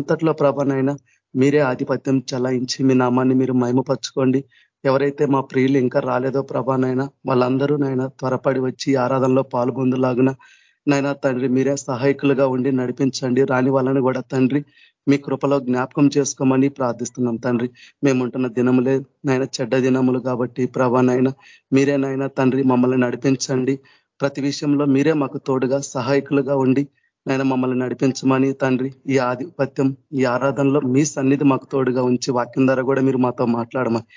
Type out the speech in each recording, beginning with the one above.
అంతట్లో ప్రభనైనా మీరే ఆధిపత్యం చలాయించి మీ నామాన్ని మీరు మహిమపరచుకోండి. ఎవరైతే మా ప్రియులు ఇంకా రాలేదో ప్రభానైనా వాళ్ళందరూ నైనా త్వరపడి వచ్చి ఆరాధనలో పాల్గొందులాగున నైనా తండ్రి మీరే సహాయకులుగా ఉండి నడిపించండి. రాని వాళ్ళని కూడా తండ్రి మీ కృపలో జ్ఞాపకం చేసుకోమని ప్రార్థిస్తున్నాం తండ్రి. మేముంటున్న దినములే నైనా చెడ్డ దినములు కాబట్టి ప్రభానైనా మీరేనైనా తండ్రి మమ్మల్ని నడిపించండి. ప్రతి విషయంలో మీరే మాకు తోడుగా సహాయకులుగా ఉండి నేను మమ్మల్ని నడిపించమని తండ్రి ఈ ఆధిపత్యం ఈ ఆరాధనలో మీ సన్నిధి మాకు తోడుగా ఉంచి వాక్యం ద్వారా కూడా మీరు మాతో మాట్లాడమని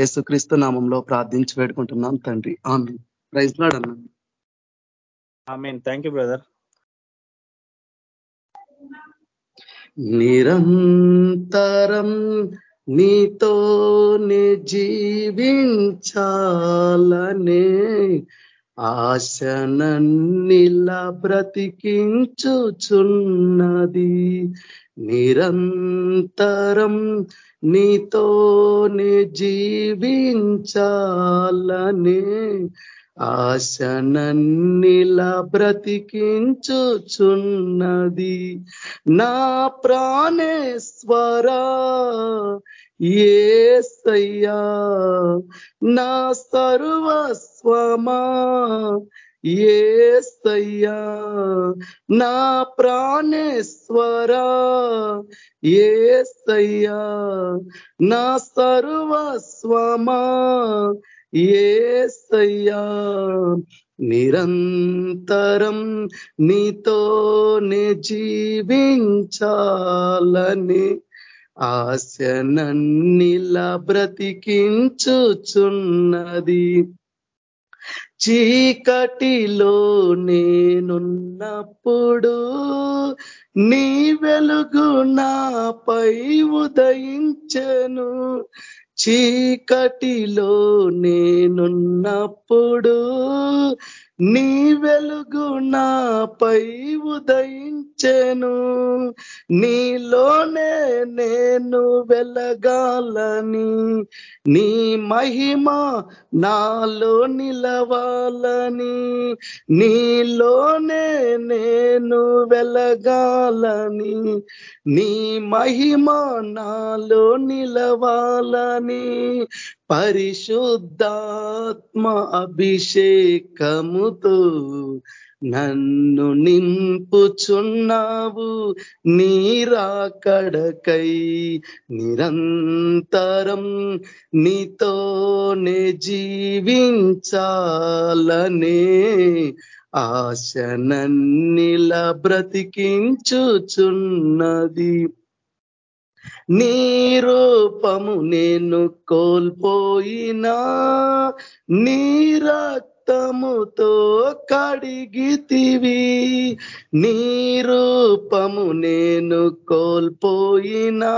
యేసుక్రీస్తు నామంలో ప్రార్థించి వేడుకుంటున్నాం తండ్రి. ఆమె ప్రైజ్ లాడన్నా థ్యాంక్ యూ బ్రదర్. నిరంతరం నీతోనే జీవించాలనే ఆశనన్నిలా బ్రతికించుచున్నది. నిరంతరం నీతోనే జీవించాలనే ఆశనన్నిలా బ్రతికించుచున్నది. నా ప్రాణేశ్వరా ఏసయ్యా నా సర్వస్వమా? ఏసయ్యా నా ప్రాణేశ్వరా? ఏసయ్యా నా సర్వస్వమా? ఏసయ్యా నిరంతరం నీతోనే జీవించాలని ఆశనన్నిలా బ్రతికించుచున్నది. చీకటిలో నేనున్నప్పుడు నీ వెలుగు నాపై ఉదయించెను. చీకటిలో నేనున్నప్పుడు నీ వెలుగు నాపై ఉదయించెను. నీలోనే నేను వెలగాలని. నీ మహిమ నాలో నిలవాలని. నీలోనే నేను వెలగాలని. నీ మహిమ నాలో నిలవాలని. పరిశుద్ధాత్మ అభిషేకముతో నన్ను నింపుచున్నావు. నీరాకడకై నిరంతరం నీతోనే జీవించాలనే ఆశనన్నిల బ్రతికించుచున్నది. నీ రూపము నేను కోల్పోయినా నీ రక్తముతో కడిగితివి. నీ రూపము నేను కోల్పోయినా.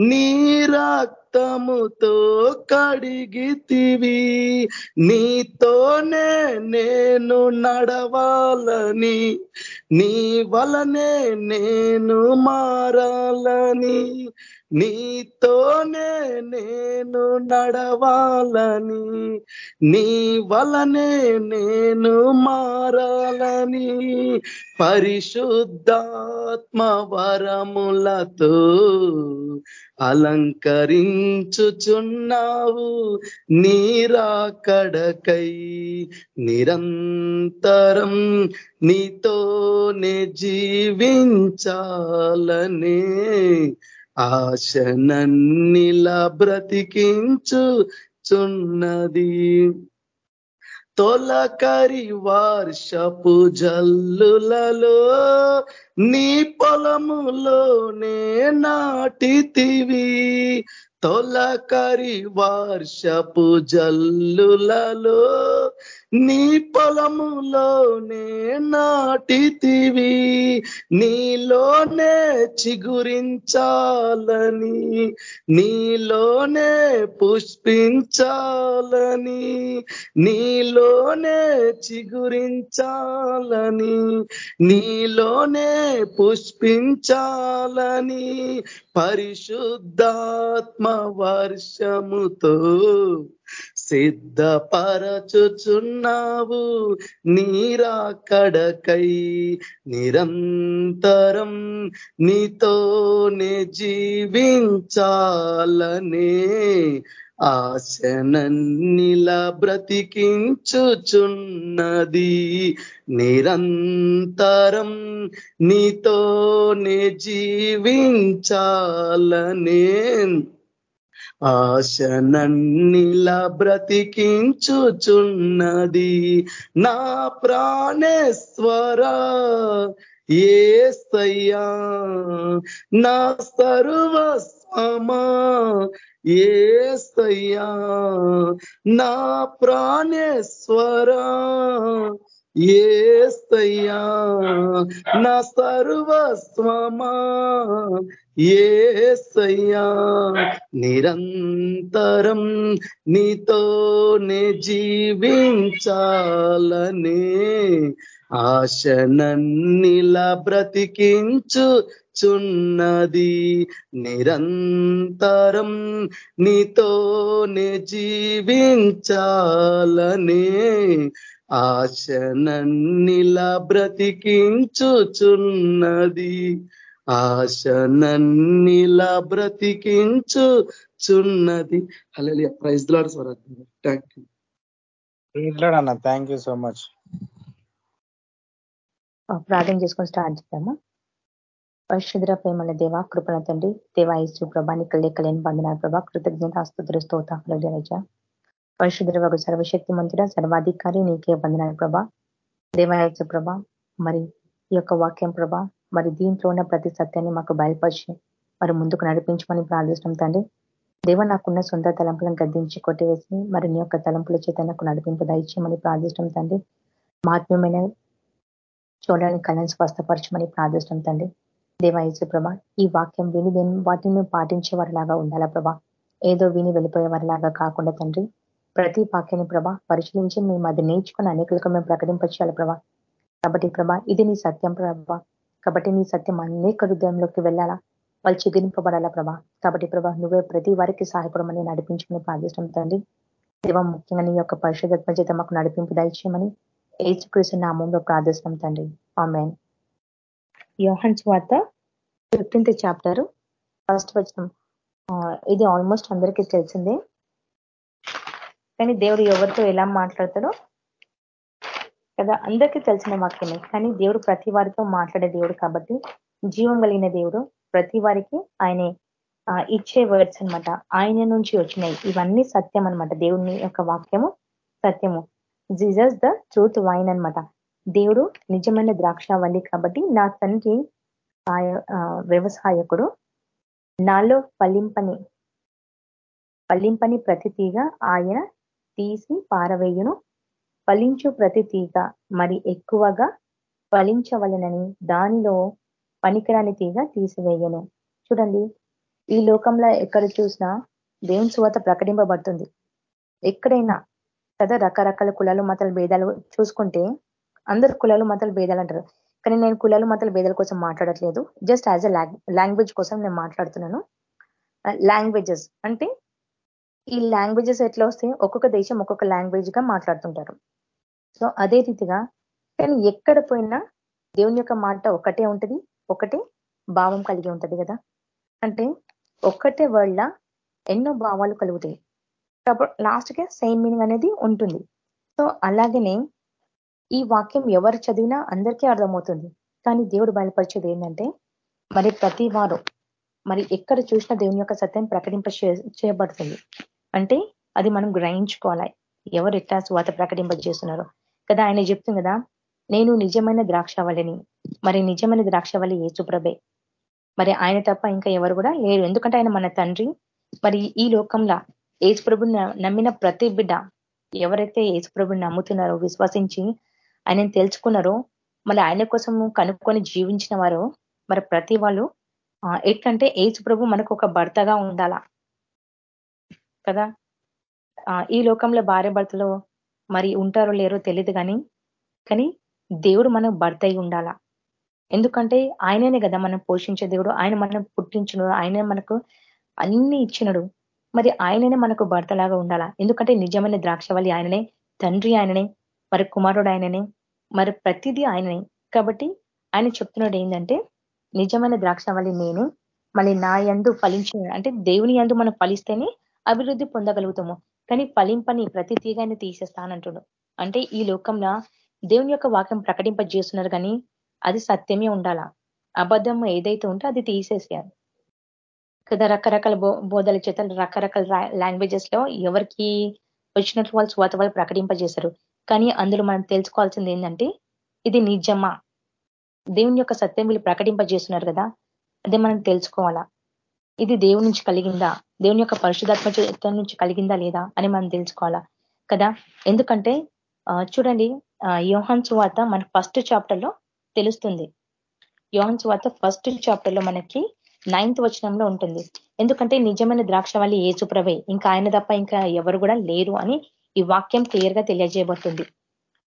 నీ రక్తముతో కడిగితివి. నీతోనే నేను నడవాలని. నీ వలనే నేను మారాలని. నీతోనే నేను నడవాలని నీ వలనే నేను మారాలని పరిశుద్ధాత్మ వరములతో అలంకరించుచున్నావు నీరాకడకై. నిరంతరం నీతోనే జీవించాలనే ఆశనన్నిలా బ్రతికించుచున్నది. తొలకరి వార్షపు జల్లులలో నీ పొలములోనే నాటితివి. తొలకరి వార్షపు జల్లులలో నీ పొలములోనే నాటితివి నీలోనే చిగురించాలని నీలోనే పుష్పించాలని నీలోనే చిగురించాలని నీలోనే పుష్పించాలని పరిశుద్ధాత్మ వర్షముతో సిద్ధపరచుచున్నావు నీరాకడకై నిరంతరం నీతోనే జీవించాలనే ఆశనన్నిలా బ్రతికించుచున్నది. నిరంతరం నీతోనే జీవించాలనే ఆశనన్నిలా బ్రతికించుచున్నది నా ప్రాణేశ్వర ఏస్తయ్యా నా సర్వస్వమా ఏస్తయ్యా నా ప్రాణేశ్వరా. ఏస్తయ్యా నా సర్వస్వమా? ఏస్తయ్యా నిరంతరం నీతోనే జీవించాలనే ఆశనన్నిలా బ్రతికించు చున్నది నిరంతరం నీతోనే జీవించాలనే ఆశనన్నిలా బ్రతికించుచున్నది. ఆశనన్నిలా బ్రతికించుచున్నది. అలా praise Lord Swaraj thank you అన్న. థ్యాంక్ యూ సో మచ్ ప్రార్థన చేసుకొని స్టార్ట్ చేద్దామా? పరిశుద్ర ప్రేమల దేవ కృపణ తండ్రి దేవా ఇసు ప్రభా నీకు లెక్కలేని బంధన ప్రభా కృతజ్ఞత అస్తుతులు స్తోతాలు రజ పరిశుద్ర సర్వశక్తి మంతుడ సర్వాధికారి నీకే వందనాలు ప్రభా. దేవాయచ ప్రభ మరి ఈ యొక్క వాక్యం ప్రభ మరి దీంట్లో ఉన్న ప్రతి సత్యాన్ని మాకు బయలుపరిచి మరి ముందుకు నడిపించమని ప్రార్థిస్తాం తండ్రి. దేవ నాకున్న సొంత తలంపులను గద్దించి కొట్టివేసి మరి నీ యొక్క తలంపుల చేత నాకు నడిపింపు దయచేయమని ప్రార్థిస్తాం తండ్రి. మాత్మ్యమైన చూడడానికి కళ్ళని స్వస్థపరచమని ప్రార్థిస్తాం తండ్రి. దేవాయసు ప్రభ ఈ వాక్యం విని వాటిని మేము పాటించే వారిలాగా ఉండాలా ప్రభా? ఏదో విని వెళ్ళిపోయే వారిలాగా కాకుండా తండ్రి ప్రతి వాక్యాన్ని ప్రభా పరిశీలించి మేము అది నేర్చుకుని అనేకులకు మేము ప్రకటింపచేయాలి ప్రభా. కాబట్టి ప్రభా ఇది నీ సత్యం ప్రభా. కాబట్టి నీ సత్యం అనేక హృదయంలోకి వెళ్ళాలా? వాళ్ళు చిగురింపబడాలా ప్రభా? కాబట్టి ప్రభా నువ్వే ప్రతి వారికి సహాయపడమని నడిపించుకుని ప్రార్థిస్తాం తండ్రి. దేవ ముఖ్యంగా నీ యొక్క పరిశుద్ధత్మ చేత మాకు నడిపింపు దయచేయమని ఏసుకృష్ణ నామంలో ప్రార్థిస్తాం తండ్రి. ఆమెన్. యోహన్స్ వార్త ఫిఫ్టీన్త్ చాప్టర్. ఫస్ట్ వచ్చిన ఇది ఆల్మోస్ట్ అందరికీ తెలిసిందే. కానీ దేవుడు ఎవరితో ఎలా మాట్లాడతాడో కదా అందరికీ తెలిసిన వాక్యమే. కానీ దేవుడు ప్రతి వారితో మాట్లాడే దేవుడు కాబట్టి జీవం కలిగిన దేవుడు ప్రతి వారికి ఆయన ఇచ్చే వర్డ్స్ అనమాట ఆయన నుంచి వచ్చినాయి ఇవన్నీ సత్యం అనమాట దేవుని యొక్క వాక్యము సత్యము. జీజస్ ద ట్రూత్ వైన్ అనమాట దేవుడు నిజమైన ద్రాక్షావల్లి కాబట్టి నా తండ్రి వ్యవసాయకుడు. నాలో పల్లింపని పల్లింపని ప్రతి తీగ ఆయన తీసి పారవేయును. ఫలించు ప్రతి తీగ మరి ఎక్కువగా ఫలించవలనని దానిలో పనికిరాని తీగ తీసివేయను. చూడండి ఈ లోకంలో ఎక్కడ చూసినా దేవుని సువత ప్రకటింపబడుతుంది. ఎక్కడైనా కదా రకరకాల కులాలు మతాల భేదాలు చూసుకుంటే అందరు కులాలు మతాల భేదాలు అంటారు. కానీ నేను కులాలు మతాల భేదాల కోసం మాట్లాడట్లేదు. జస్ట్ యాజ్ అ లాంగ్వేజ్ కోసం నేను మాట్లాడుతున్నాను. Uh, లాంగ్వేజెస్ అంటే ఈ లాంగ్వేజెస్ ఎట్లా వస్తే ఒక్కొక్క దేశం ఒక్కొక్క లాంగ్వేజ్గా మాట్లాడుతుంటారు. సో అదే రీతిగా కానీ ఎక్కడ పోయినా దేవుని యొక్క మాట ఒకటే ఉంటుంది ఒకటే భావం కలిగి ఉంటుంది కదా? అంటే ఒక్కటే వర్డ్ల ఎన్నో భావాలు కలుగుతాయి. కాబట్టి లాస్ట్గా సేమ్ మీనింగ్ అనేది ఉంటుంది. సో అలాగనే ఈ వాక్యం ఎవరు చదివినా అందరికీ అర్థమవుతుంది. కానీ దేవుడు బయలుపరిచేది ఏంటంటే మరి ప్రతి వారు మరి ఎక్కడ చూసినా దేవుని యొక్క సత్యం ప్రకటింప చేయబడుతుంది. అంటే అది మనం గ్రహించుకోవాలి. ఎవరు ఎట్లా స్వాత ప్రకటింపజేస్తున్నారో. కదా ఆయన చెప్తుంది కదా నేను నిజమైన ద్రాక్షవళిని మరి నిజమైన ద్రాక్షవళి ఏసుప్రభే మరి ఆయన తప్ప ఇంకా ఎవరు కూడా లేరు. ఎందుకంటే ఆయన మన తండ్రి మరి ఈ లోకంలో ఏసుప్రభుని నమ్మిన ప్రతి బిడ్డ ఎవరైతే ఏసుప్రభుని నమ్ముతున్నారో విశ్వసించి ఆయనను తెలుసుకున్నారో మళ్ళీ ఆయన కోసం కనుక్కొని జీవించిన వారు మరి ప్రతి వాళ్ళు ఎట్లంటే ఏసుప్రభు మనకు ఒక భర్తగా ఉండాలా. కదా? ఈ లోకంలో భార్య భర్తలో మరి ఉంటారో లేరో తెలియదు కానీ కానీ దేవుడు మనం భర్త అయి ఉండాలా? ఎందుకంటే ఆయననే కదా మనం పోషించే దేవుడు ఆయన మనం పుట్టించిన ఆయన మనకు అన్ని ఇచ్చినడు. మరి ఆయననే మనకు భర్తలాగా ఉండాలా? ఎందుకంటే నిజమైన ద్రాక్షవల్లి ఆయననే తండ్రి ఆయననే మరి కుమారుడు ఆయననే మరి ప్రతిదీ ఆయననే. కాబట్టి ఆయన చెప్తున్నాడు ఏంటంటే నిజమైన ద్రాక్షవల్లి నేను మళ్ళీ నా ఎందు ఫలించిన అంటే దేవుని ఎందు మనం ఫలిస్తేనే అభివృద్ధి పొందగలుగుతాము. కానీ ఫలింపని ప్రతి తీగాన్ని తీసేస్తానంటుడు. అంటే ఈ లోకంలో దేవుని యొక్క వాక్యం ప్రకటింపజేస్తున్నారు కానీ అది సత్యమే ఉండాలా? అబద్ధం ఏదైతే ఉంటే అది తీసేసేయాలి. కదా రకరకాల బోధల చేత రకరకాల లాంగ్వేజెస్లో ఎవరికి వచ్చినట్లు వాళ్ళు స్వాత వాళ్ళు ప్రకటింపజేశారు. కానీ అందులో మనం తెలుసుకోవాల్సింది ఏంటంటే ఇది నిజమా? దేవుని యొక్క సత్యం వీళ్ళు ప్రకటింపజేస్తున్నారు కదా అదే మనం తెలుసుకోవాలా? ఇది దేవుడి నుంచి కలిగిందా? దేవుని యొక్క పరిశుధాత్మ నుంచి కలిగిందా లేదా అని మనం తెలుసుకోవాలా? కదా? ఎందుకంటే చూడండి యోహన్ సువాత మన ఫస్ట్ చాప్టర్లో తెలుస్తుంది. యోహన్ సువాత ఫస్ట్ చాప్టర్లో మనకి నైన్త్ వచనంలో ఉంటుంది. ఎందుకంటే నిజమైన ద్రాక్షవాళి ఏసుప్రవే ఇంకా ఆయన తప్ప ఇంకా ఎవరు కూడా లేరు అని ఈ వాక్యం క్లియర్గా తెలియజేయబడుతుంది.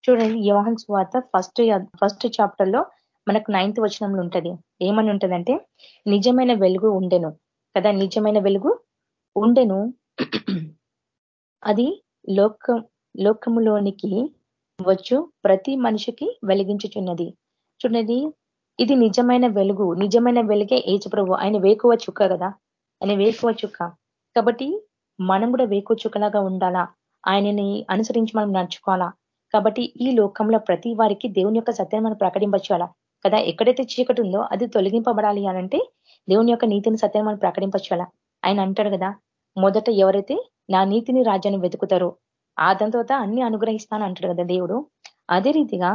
చూడండి యోహన్ స్వాత ఫస్ట్ ఫస్ట్ చాప్టర్లో మనకు నైన్త్ వచనంలో ఉంటది. ఏమని ఉంటుందంటే నిజమైన వెలుగు ఉండెను. కదా నిజమైన వెలుగు ఉండెను. అది లోక లోకములోనికి వచ్చు ప్రతి మనిషికి వెలిగించుచున్నది. చూడండి ఇది నిజమైన వెలుగు. నిజమైన వెలుగే ఏచుప్రభు ఆయన వేకువ చుక్క కదా. ఆయన వేకువ చుక్క. కాబట్టి మనం కూడా వేకువ చుక్కలాగా ఉండాలా? ఆయనని అనుసరించి మనం నడుచుకోవాలా? కాబట్టి ఈ లోకంలో ప్రతి వారికి దేవుని యొక్క సత్యాన్ని మనం ప్రకటింపచేయాలా? కదా ఎక్కడైతే చీకటి ఉందో అది తొలగింపబడాలి అనంటే దేవుని యొక్క నీతిని సత్యాన్ని మనం ప్రకటింపచ్చాల ఆయన అంటాడు కదా మొదట ఎవరైతే నా నీతిని రాజ్యాన్ని వెతుకుతారో ఆ దాని తర్వాత అన్ని అనుగ్రహిస్తాను అంటాడు కదా దేవుడు. అదే రీతిగా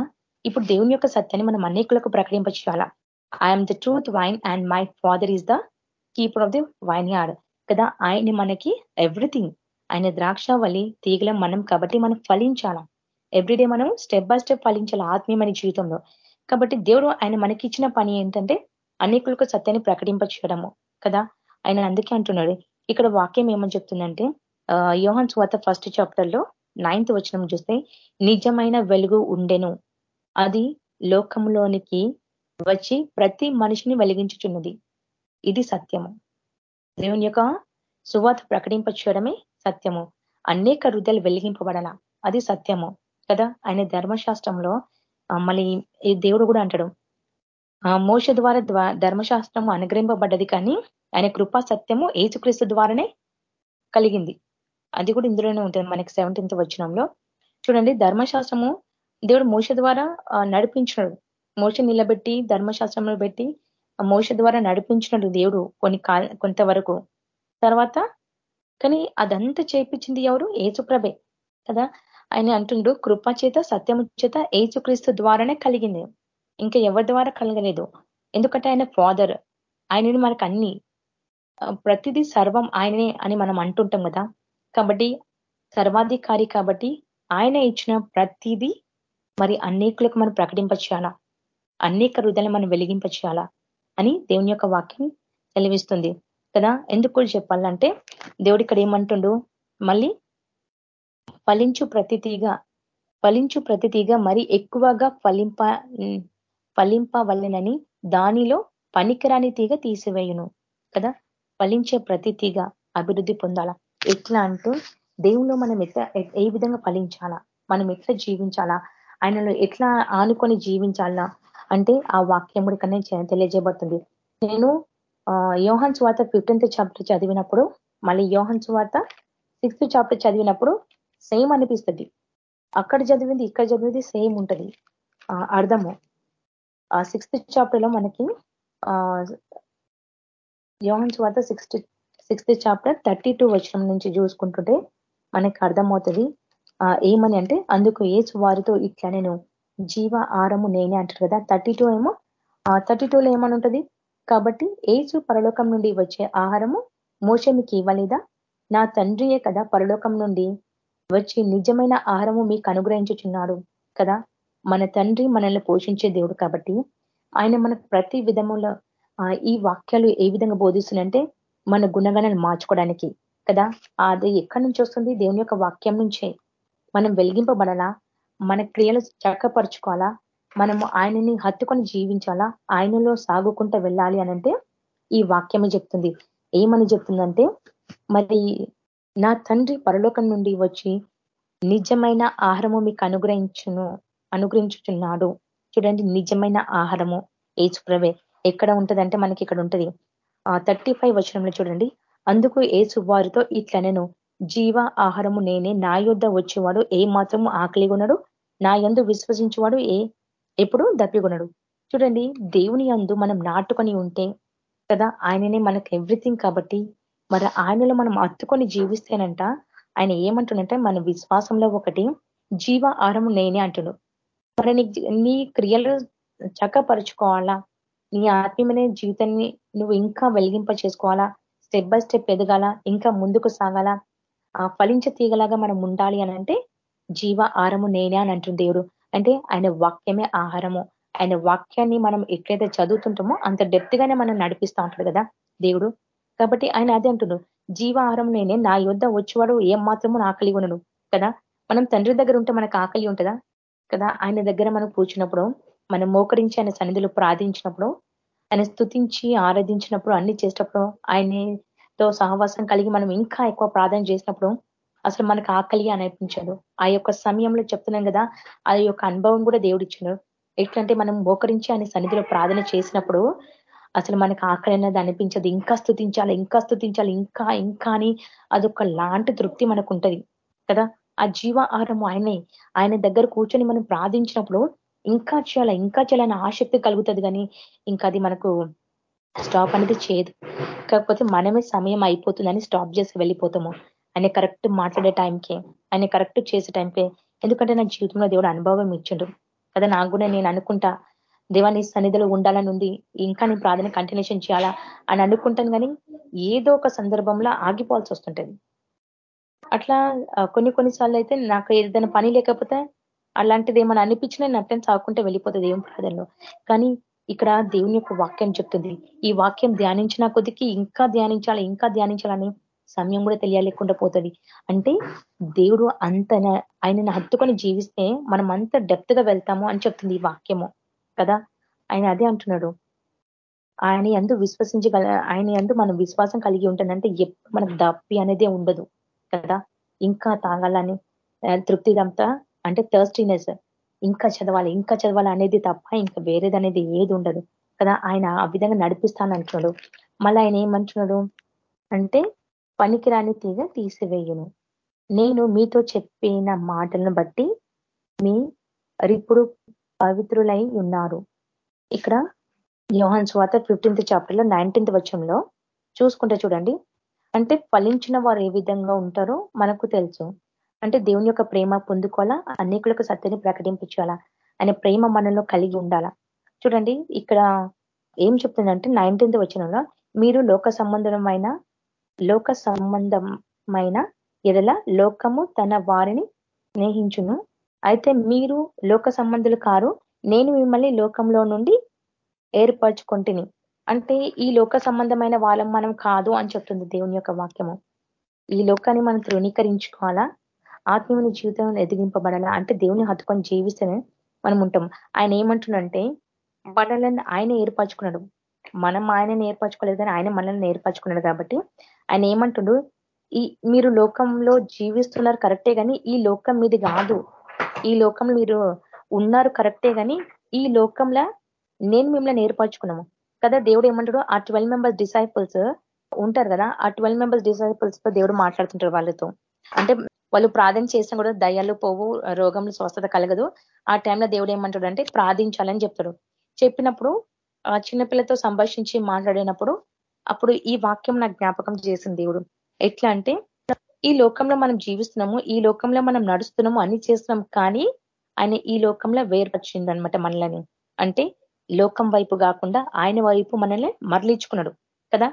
ఇప్పుడు దేవుని యొక్క సత్యాన్ని మనం అనేకులకు ప్రకటించాలా I am the truth vine and my father is the keeper of the vineyard కదా ఆయన మనకి ఎవ్రీథింగ్ ఆయన ద్రాక్ష వలి తీగలం మనం కాబట్టి మనం ఫలించాల? ఎవ్రీడే మనం స్టెప్ బై స్టెప్ ఫలించాలి ఆత్మీయమైన జీవితంలో? కాబట్టి దేవుడు ఆయన మనకి ఇచ్చిన పని ఏంటంటే అనేకులకు సత్యాన్ని ప్రకటింపచేయడము కదా? ఆయన అందుకే అంటున్నాడు. ఇక్కడ వాక్యం ఏమని చెప్తుందంటే యోహన్ స్వాత ఫస్ట్ చాప్టర్లో నైన్త్ వచనం చూస్తే నిజమైన వెలుగు ఉండెను. అది లోకంలోనికి వచ్చి ప్రతి మనిషిని వెలిగించుచున్నది. ఇది సత్యము. దేవుని యొక్క సువాత ప్రకటింపచేయడమే సత్యము. అనేక హృదయాలు వెలిగింపబడాల అది సత్యము కదా? ఆయన ధర్మశాస్త్రంలో మళ్ళీ ఈ దేవుడు కూడా అంటాడు. మోస ద్వారా ధర్మశాస్త్రము అనుగ్రహింపబడ్డది కానీ ఆయన కృపా సత్యము ఏసుక్రీస్తు ద్వారానే కలిగింది. అది కూడా ఇందులోనే ఉంటుంది మనకి సెవెంటీన్త్ వచ్చినంలో చూడండి ధర్మశాస్త్రము దేవుడు మోస ద్వారా నడిపించినాడు. మోస నిలబెట్టి ధర్మశాస్త్రంలో పెట్టి మోస ద్వారా నడిపించినాడు దేవుడు కొన్ని కొంతవరకు. తర్వాత కానీ అదంతా చేపించింది ఎవరు? ఏసుప్రభే కదా? ఆయన అంటుండు కృప చేత సత్యము చేత ఏసుక్రీస్తు ద్వారానే కలిగింది. ఇంకా ఎవరి ద్వారా కలగలేదు. ఎందుకంటే ఆయన ఫాదర్ ఆయనని మనకు అన్ని ప్రతిదీ సర్వం ఆయననే అని మనం అంటుంటాం కదా. కాబట్టి సర్వాధికారి కాబట్టి ఆయన ఇచ్చిన ప్రతిదీ మరి అనేకులకు మనం ప్రకటింపచేయాలా? అనేక హృదయాలు మనం వెలిగింపచేయాలా? అని దేవుని యొక్క వాక్యం తెలివిస్తుంది కదా? ఎందుకు చెప్పాలంటే దేవుడు ఇక్కడ ఏమంటుండు? మళ్ళీ ఫలించు ప్రతిథిగా ఫలించు ప్రతిథిగా మరి ఎక్కువగా ఫలింప ఫలింపవలెనని దానిలో పనికిరాని తీగ తీసివేయును కదా? ఫలించే ప్రతి తీగ అభివృద్ధి పొందాలా? ఎట్లా అంటూ దేవుణ్ణి మనం ఎట్లా ఏ విధంగా ఫలించాలా? మనం ఎట్లా జీవించాలా? ఆయనలో ఎట్లా ఆనుకొని జీవించాలా? అంటే ఆ వాక్యం కన్నా తెలియజేయబడుతుంది. నేను యోహన్ స్వాత ఫిఫ్టీన్త్ చాప్టర్ చదివినప్పుడు మళ్ళీ యోహన్ స్వాత సిక్స్త్ చాప్టర్ చదివినప్పుడు సేమ్ అనిపిస్తుంది. అక్కడ చదివింది ఇక్కడ చదివింది సేమ్ ఉంటుంది. అర్థము. ఆ సిక్స్త్ చాప్టర్లో మనకి యోహన్ స్వాత sixth sixth chapter thirty two వచ్చిన నుంచి చూసుకుంటుంటే మనకి అర్థమవుతుంది. ఏమని అంటే అందుకు ఏసు వారితో ఇట్లా నేను జీవ ఆరము నేనే అంటారు కదా థర్టీ టూ ఏమో థర్టీ టూలో ఏమని ఉంటుంది? కాబట్టి ఏసు పరలోకం నుండి వచ్చే ఆహారము మోస మీకు ఇవ్వలేదా? నా తండ్రియే కదా పరలోకం నుండి వచ్చి నిజమైన ఆహారము మీకు అనుగ్రహించుచున్నాడు కదా. మన తండ్రి మనల్ని పోషించే దేవుడు కాబట్టి ఆయన మనకు ప్రతి విధములో ఈ వాక్యాలు ఏ విధంగా బోధిస్తుందంటే మన గుణగణాలు మార్చుకోవడానికి కదా? అది ఎక్కడి నుంచి వస్తుంది? దేవుని యొక్క వాక్యం నుంచే మనం వెలిగింపబడాలా? మన క్రియలు చక్కపరుచుకోవాలా? మనము ఆయనని హత్తుకొని జీవించాలా? ఆయనలో సాగుకుంటూ వెళ్ళాలి అనంటే ఈ వాక్యమే చెప్తుంది. ఏమని చెప్తుందంటే మరి నా తండ్రి పరలోకం నుండి వచ్చి నిజమైన ఆహారము మీకు అనుగ్రహించును. అనుగ్రహించుచున్నాడు. చూడండి నిజమైన ఆహారము. ఏసుప్రవే ఎక్కడ ఉంటదంటే మనకి ఇక్కడ ఉంటది. థర్టీ ఫైవ్ వచనంలో చూడండి. అందుకు ఏసు వారితో ఇట్లనెను జీవ ఆహారము నేనే నా యుద్ధ వచ్చేవాడు ఏ మాత్రము ఆకలి కొనడు నా యందు విశ్వసించేవాడు ఏ ఎప్పుడు దప్పికొనడు చూడండి దేవుని అందు మనం నాటుకొని ఉంటే కదా ఆయననే మనకు ఎవ్రీథింగ్ కాబట్టి మరి ఆయనలో మనం అత్తుకొని జీవిస్తేనంట ఆయన ఏమంటుండంటే మన విశ్వాసంలో ఒకటి జీవ ఆహారము నేనే అంటుడు. మరి నీ క్రియలు చక్కపరుచుకోవాలా? నీ ఆత్మీయమైన జీవితాన్ని నువ్వు ఇంకా వెలిగింప చేసుకోవాలా? స్టెప్ బై స్టెప్ ఎదగాల? ఇంకా ముందుకు సాగాల? ఆ ఫలించ తీగలాగా మనం ఉండాలి అని అంటే జీవ ఆహారము నేనే అని అంటుంది దేవుడు. అంటే ఆయన వాక్యమే ఆహారము. ఆయన వాక్యాన్ని మనం ఎట్లయితే చదువుతుంటామో అంత డెప్త్ గానే మనం నడిపిస్తూ ఉంటాడు కదా దేవుడు. కాబట్టి ఆయన అదే అంటున్నాడు జీవాహారం నేనే నా యుద్ధ వచ్చేవాడు ఏం మాత్రము నా ఆకలి ఉండను కదా? మనం తండ్రి దగ్గర ఉంటే మనకు ఆకలి ఉంటుందా? కదా? ఆయన దగ్గర మనం కూర్చున్నప్పుడు మనం మోకరించి ఆయన సన్నిధిలో ప్రార్థించినప్పుడు ఆయన స్థుతించి ఆరాధించినప్పుడు అన్ని చేసినప్పుడు ఆయనతో సహవాసం కలిగి మనం ఇంకా ఎక్కువ ప్రార్థన చేసినప్పుడు అసలు మనకు ఆకలి అనిపించదు. ఆ యొక్క సమయంలో చెప్తున్నాం కదా ఆ యొక్క అనుభవం కూడా దేవుడు ఇచ్చాడు. ఎట్లంటే మనం మోకరించి ఆయన సన్నిధిలో ప్రార్థన చేసినప్పుడు అసలు మనకు ఆకలి అనేది అనిపించదు. ఇంకా స్థుతించాలి ఇంకా స్థుతించాలి ఇంకా ఇంకా అని అదొక లాంటి తృప్తి మనకు ఉంటది కదా? ఆ జీవ ఆహారం ఆయనే. ఆయన దగ్గర కూర్చొని మనం ప్రార్థించినప్పుడు ఇంకా చేయాల ఇంకా చేయాలని ఆసక్తి కలుగుతుంది కానీ ఇంకా అది మనకు స్టాప్ అనేది చేయదు. కాకపోతే మనమే సమయం అయిపోతుందని స్టాప్ చేసి వెళ్ళిపోతాము. ఆయన కరెక్ట్ మాట్లాడే టైంకి ఆయన కరెక్ట్ చేసే టైంకే ఎందుకంటే నా జీవితంలో దేవుడు అనుభవం ఇచ్చిండు. కదా నాకు కూడా నేను అనుకుంటా దేవాన్ని సన్నిధిలో ఉండాలని ఉంది ఇంకా నేను ప్రార్థన కంటిన్యూషన్ చేయాలా? అని అనుకుంటాను కానీ ఏదో ఒక సందర్భంలో ఆగిపోవాల్సి వస్తుంటది. అట్లా కొన్ని కొన్నిసార్లు అయితే నాకు ఏదైనా పని లేకపోతే అలాంటిది ఏమైనా అనిపించినా నేను సాకుంటే వెళ్ళిపోతే వెళ్ళిపోతుంది ఏం ప్రార్థనలో కానీ ఇక్కడ దేవుని యొక్క వాక్యం చెప్తుంది. ఈ వాక్యం ధ్యానించిన కొద్దికి ఇంకా ధ్యానించాలి ఇంకా ధ్యానించాలని సమయం కూడా తెలియలేకుండా పోతుంది. అంటే దేవుడు అంత ఆయనను హత్తుకొని జీవిస్తే మనం అంత డెప్త్గా వెళ్తాము అని చెప్తుంది ఈ వాక్యము. కదా? ఆయన అదే అంటున్నాడు. ఆయన ఎందు విశ్వసించగల ఆయన ఎందు మనం విశ్వాసం కలిగి ఉంటుందంటే ఎప్పుడు మనకు దప్పి అనేదే ఉండదు. కదా? ఇంకా తాగాలని తృప్తిదంతా అంటే థర్స్టీనెస్ ఇంకా చదవాలి ఇంకా చదవాలి అనేది తప్ప ఇంకా వేరేది అనేది ఏది ఉండదు కదా? ఆయన ఆ విధంగా నడిపిస్తానంటున్నాడు మళ్ళీ ఆయన ఏమంటున్నాడు అంటే పనికిరాని తీగ తీసివేయును. నేను మీతో చెప్పిన మాటలను బట్టి మీ రిప్పుడు పవిత్రులై ఉన్నారు. ఇక్కడ యోహన్ స్వాత ఫిఫ్టీన్త్ చాప్టర్లో నైన్టీన్త్ వచ్చంలో చూసుకుంటే చూడండి. అంటే ఫలించిన వారు ఏ విధంగా ఉంటారో మనకు తెలుసు. అంటే దేవుని యొక్క ప్రేమ పొందుకోవాలా? అనేకులకు సత్యని ప్రకటించాలా ఆయన ప్రేమ మనలో కలిగి ఉండాలా? చూడండి ఇక్కడ ఏం చెప్తుందంటే నైన్టీన్త్ వచ్చినంలో మీరు లోక సంబంధమైన లోక సంబంధమైన ఎడల లోకము తన వారిని స్నేహించును. అయితే మీరు లోక సంబంధులు కారు నేను మిమ్మల్ని లోకంలో నుండి ఏర్పరచుకుంటుని. అంటే ఈ లోక సంబంధమైన వాళ్ళం మనం కాదు అని చెప్తుంది దేవుని యొక్క వాక్యము. ఈ లోకాన్ని మనం తృణీకరించుకోవాలా? ఆత్మీయుని జీవితం ఎదిగింపబడాలా? అంటే దేవుని హత్తుకొని జీవిస్తేనే మనం ఉంటాం. ఆయన ఏమంటుండంటే మనల్ని ఆయన ఏర్పరచుకున్నాడు. మనం ఆయనని ఏర్పరచుకోలేదు కానీ ఆయన మనల్ని ఏర్పరచుకున్నాడు కాబట్టి ఆయన ఏమంటుడు? ఈ మీరు లోకంలో జీవిస్తున్నారు కరెక్టే కానీ ఈ లోకం మీది కాదు. ఈ లోకంలో మీరు ఉన్నారు కరెక్టే కానీ ఈ లోకంలో నేను మిమ్మల్ని ఏర్పరచుకున్నాము. కదా దేవుడు ఏమంటాడు? ఆ ట్వెల్వ్ మెంబర్స్ డిసైపుల్స్ ఉంటారు కదా ఆ ట్వెల్వ్ మెంబర్స్ డిసైపుల్స్తో దేవుడు మాట్లాడుతుంటారు వాళ్ళతో. అంటే వాళ్ళు ప్రార్థన చేసినా కూడా దయ్యాలు పోవు రోగంలో స్వస్థత కలగదు. ఆ టైంలో దేవుడు ఏమంటాడు అంటే ప్రార్థించాలని చెప్తాడు. చెప్పినప్పుడు చిన్నపిల్లతో సంభాషించి మాట్లాడినప్పుడు అప్పుడు ఈ వాక్యం నాకు జ్ఞాపకం చేసింది దేవుడు. ఎట్లా అంటే ఈ లోకంలో మనం జీవిస్తున్నాము ఈ లోకంలో మనం నడుస్తున్నాము అన్ని చేస్తున్నాం కానీ ఆయన ఈ లోకంలో వేర్పరిచింది అనమాట మనల్ని. అంటే లోకం వైపు కాకుండా ఆయన వైపు మనల్ని మరలించుకున్నాడు కదా?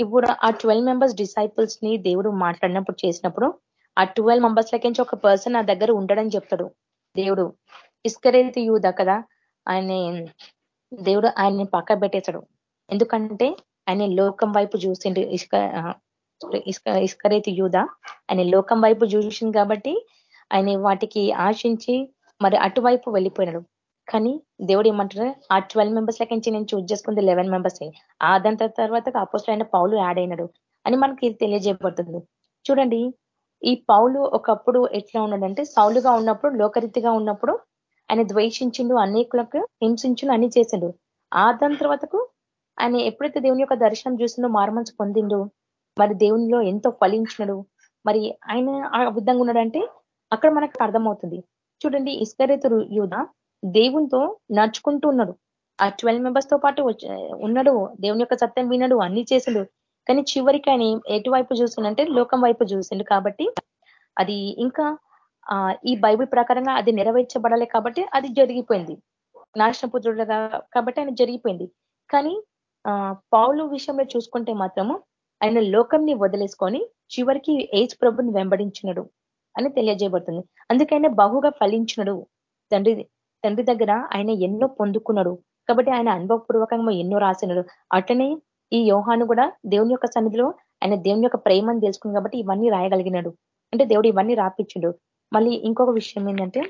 ఇప్పుడు ఆ ట్వెల్వ్ మెంబర్స్ డిసైపుల్స్ని దేవుడు మాట్లాడినప్పుడు చేసినప్పుడు ఆ ట్వెల్వ్ మెంబర్స్ లకించి ఒక పర్సన్ నా దగ్గర ఉండడని చెప్తాడు దేవుడు. ఇస్కరేతి యూద కదా? ఆయన దేవుడు ఆయన్ని పక్క పెట్టేశాడు. ఎందుకంటే ఆయన లోకం వైపు చూసిండు. ఇసుక ఇసుక ఇస్కరేతి యూద ఆయన లోకం వైపు చూసింది కాబట్టి ఆయన వాటికి ఆశించి మరి అటువైపు వెళ్ళిపోయినాడు. కానీ దేవుడు ఏమంటారు? ఆ ట్వెల్వ్ మెంబర్స్ లెక్కించి నేను చూజ్ చేసుకుంది లెవెన్ మెంబర్స్ ఆ దాని తర్వాత అపోజిట్ అయిన పౌలు యాడ్ అయినాడు. అని మనకి తెలియజేయబడుతుంది. చూడండి ఈ పౌలు ఒకప్పుడు ఎట్లా ఉన్నాడంటే సౌలుగా ఉన్నప్పుడు లోకరీతిగా ఉన్నప్పుడు ఆయన ద్వేషించిండు అనేకులకు హింసించుడు అన్ని చేసిండు. ఆ దాని తర్వాతకు ఆయన ఎప్పుడైతే దేవుని యొక్క దర్శనం చూసిందో మారుమనసు పొందిండు మరి దేవునిలో ఎంతో ఫలించినడు. మరి ఆయన ఆ విధంగా ఉన్నాడంటే అక్కడ మనకు అర్థమవుతుంది. చూడండి ఇస్కరేతు యూధ దేవునితో నడుచుకుంటూ ఉన్నాడు. ఆ ట్వెల్వ్ మెంబర్స్తో పాటు ఉన్నాడు. దేవుని యొక్క సత్యం వినడు అన్ని చేసిండు. కానీ చివరికి ఆయన ఎటువైపు చూసిండంటే లోకం వైపు చూసిండు కాబట్టి అది ఇంకా ఈ బైబిల్ ప్రకారంగా అది నెరవేర్చబడాలి కాబట్టి అది జరిగిపోయింది. నాశనపుత్రుడుగా కాబట్టి ఆయన జరిగిపోయింది. కానీ పౌలు విషయంలో చూసుకుంటే మాత్రము ఆయన లోకంని వదిలేసుకొని చివరికి ఏజ్ ప్రభుని వెంబడించినడు అని తెలియజేయబడుతుంది. అందుకైనా బహుగా ఫలించినడు. తండ్రి తండ్రి దగ్గర ఆయన ఎన్నో పొందుకున్నాడు. కాబట్టి ఆయన అనుభవపూర్వకంగా ఎన్నో రాసినాడు. అట్లనే ఈ యోహాను కూడా దేవుని యొక్క సన్నిధిలో ఆయన దేవుని యొక్క ప్రేమను తెలుసుకుంది కాబట్టి ఇవన్నీ రాయగలిగినాడు. అంటే దేవుడు ఇవన్నీ రాపించిండు. మళ్ళీ ఇంకొక విషయం ఏంటంటే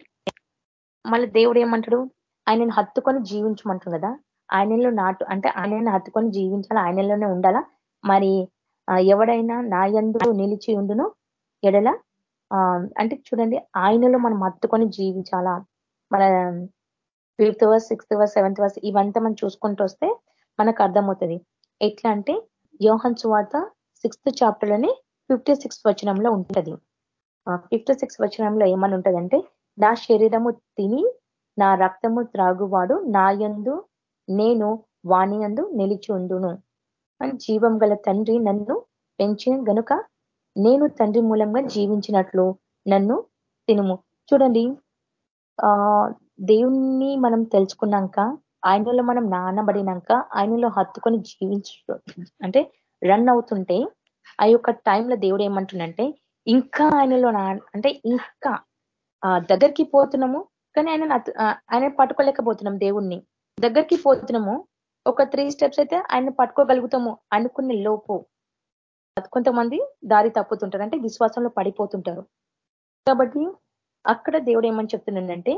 మళ్ళీ దేవుడు ఏమంటాడు? ఆయనను హత్తుకొని జీవించమంటాడు కదా? ఆయనలో నాటు అంటే ఆయనను హత్తుకొని జీవించాలా? ఆయనలోనే ఉండాలా? మరి ఎవడైనా నా యందు నిలిచి ఉండును? ఎడల అంటే చూడండి ఆయనలో మనం హత్తుకొని జీవించాలా? మన fifth verse sixth verse seventh verse ఇవంతా మనం చూసుకుంటూ వస్తే మనకు అర్థమవుతుంది. ఎట్లా అంటే యోహన్ సువార్త సిక్స్త్ చాప్టర్లోనే ఫిఫ్టీ సిక్స్ వచనంలో ఉంటుంది. ఫిఫ్టీ సిక్స్ వచనంలో ఏమని ఉంటుందంటే నా శరీరము తిని నా రక్తము త్రాగువాడు నా యందు నేను వాణి యందు నిలిచి ఉండును. అని జీవం గల తండ్రి నన్ను పెంచిన గనుక నేను తండ్రి మూలంగా జీవించినట్లు నన్ను తినుము. చూడండి ఆ దేవుణ్ణి మనం తెలుసుకున్నాక ఆయనలో మనం నానబడినాక ఆయనలో హత్తుకొని జీవించు అంటే రన్ అవుతుంటే ఆ యొక్క టైంలో దేవుడు ఏమంటుండంటే ఇంకా ఆయనలో అంటే ఇంకా దగ్గరికి పోతున్నాము కానీ ఆయన ఆయన పట్టుకోలేకపోతున్నాం దేవుణ్ణి. దగ్గరికి పోతున్నాము ఒక త్రీ స్టెప్స్ అయితే ఆయన పట్టుకోగలుగుతాము అనుకునే లోపు కొంతమంది దారి తప్పుతుంటారు అంటే విశ్వాసంలో పడిపోతుంటారు. కాబట్టి అక్కడ దేవుడు ఏమని చెప్తున్నాడంటే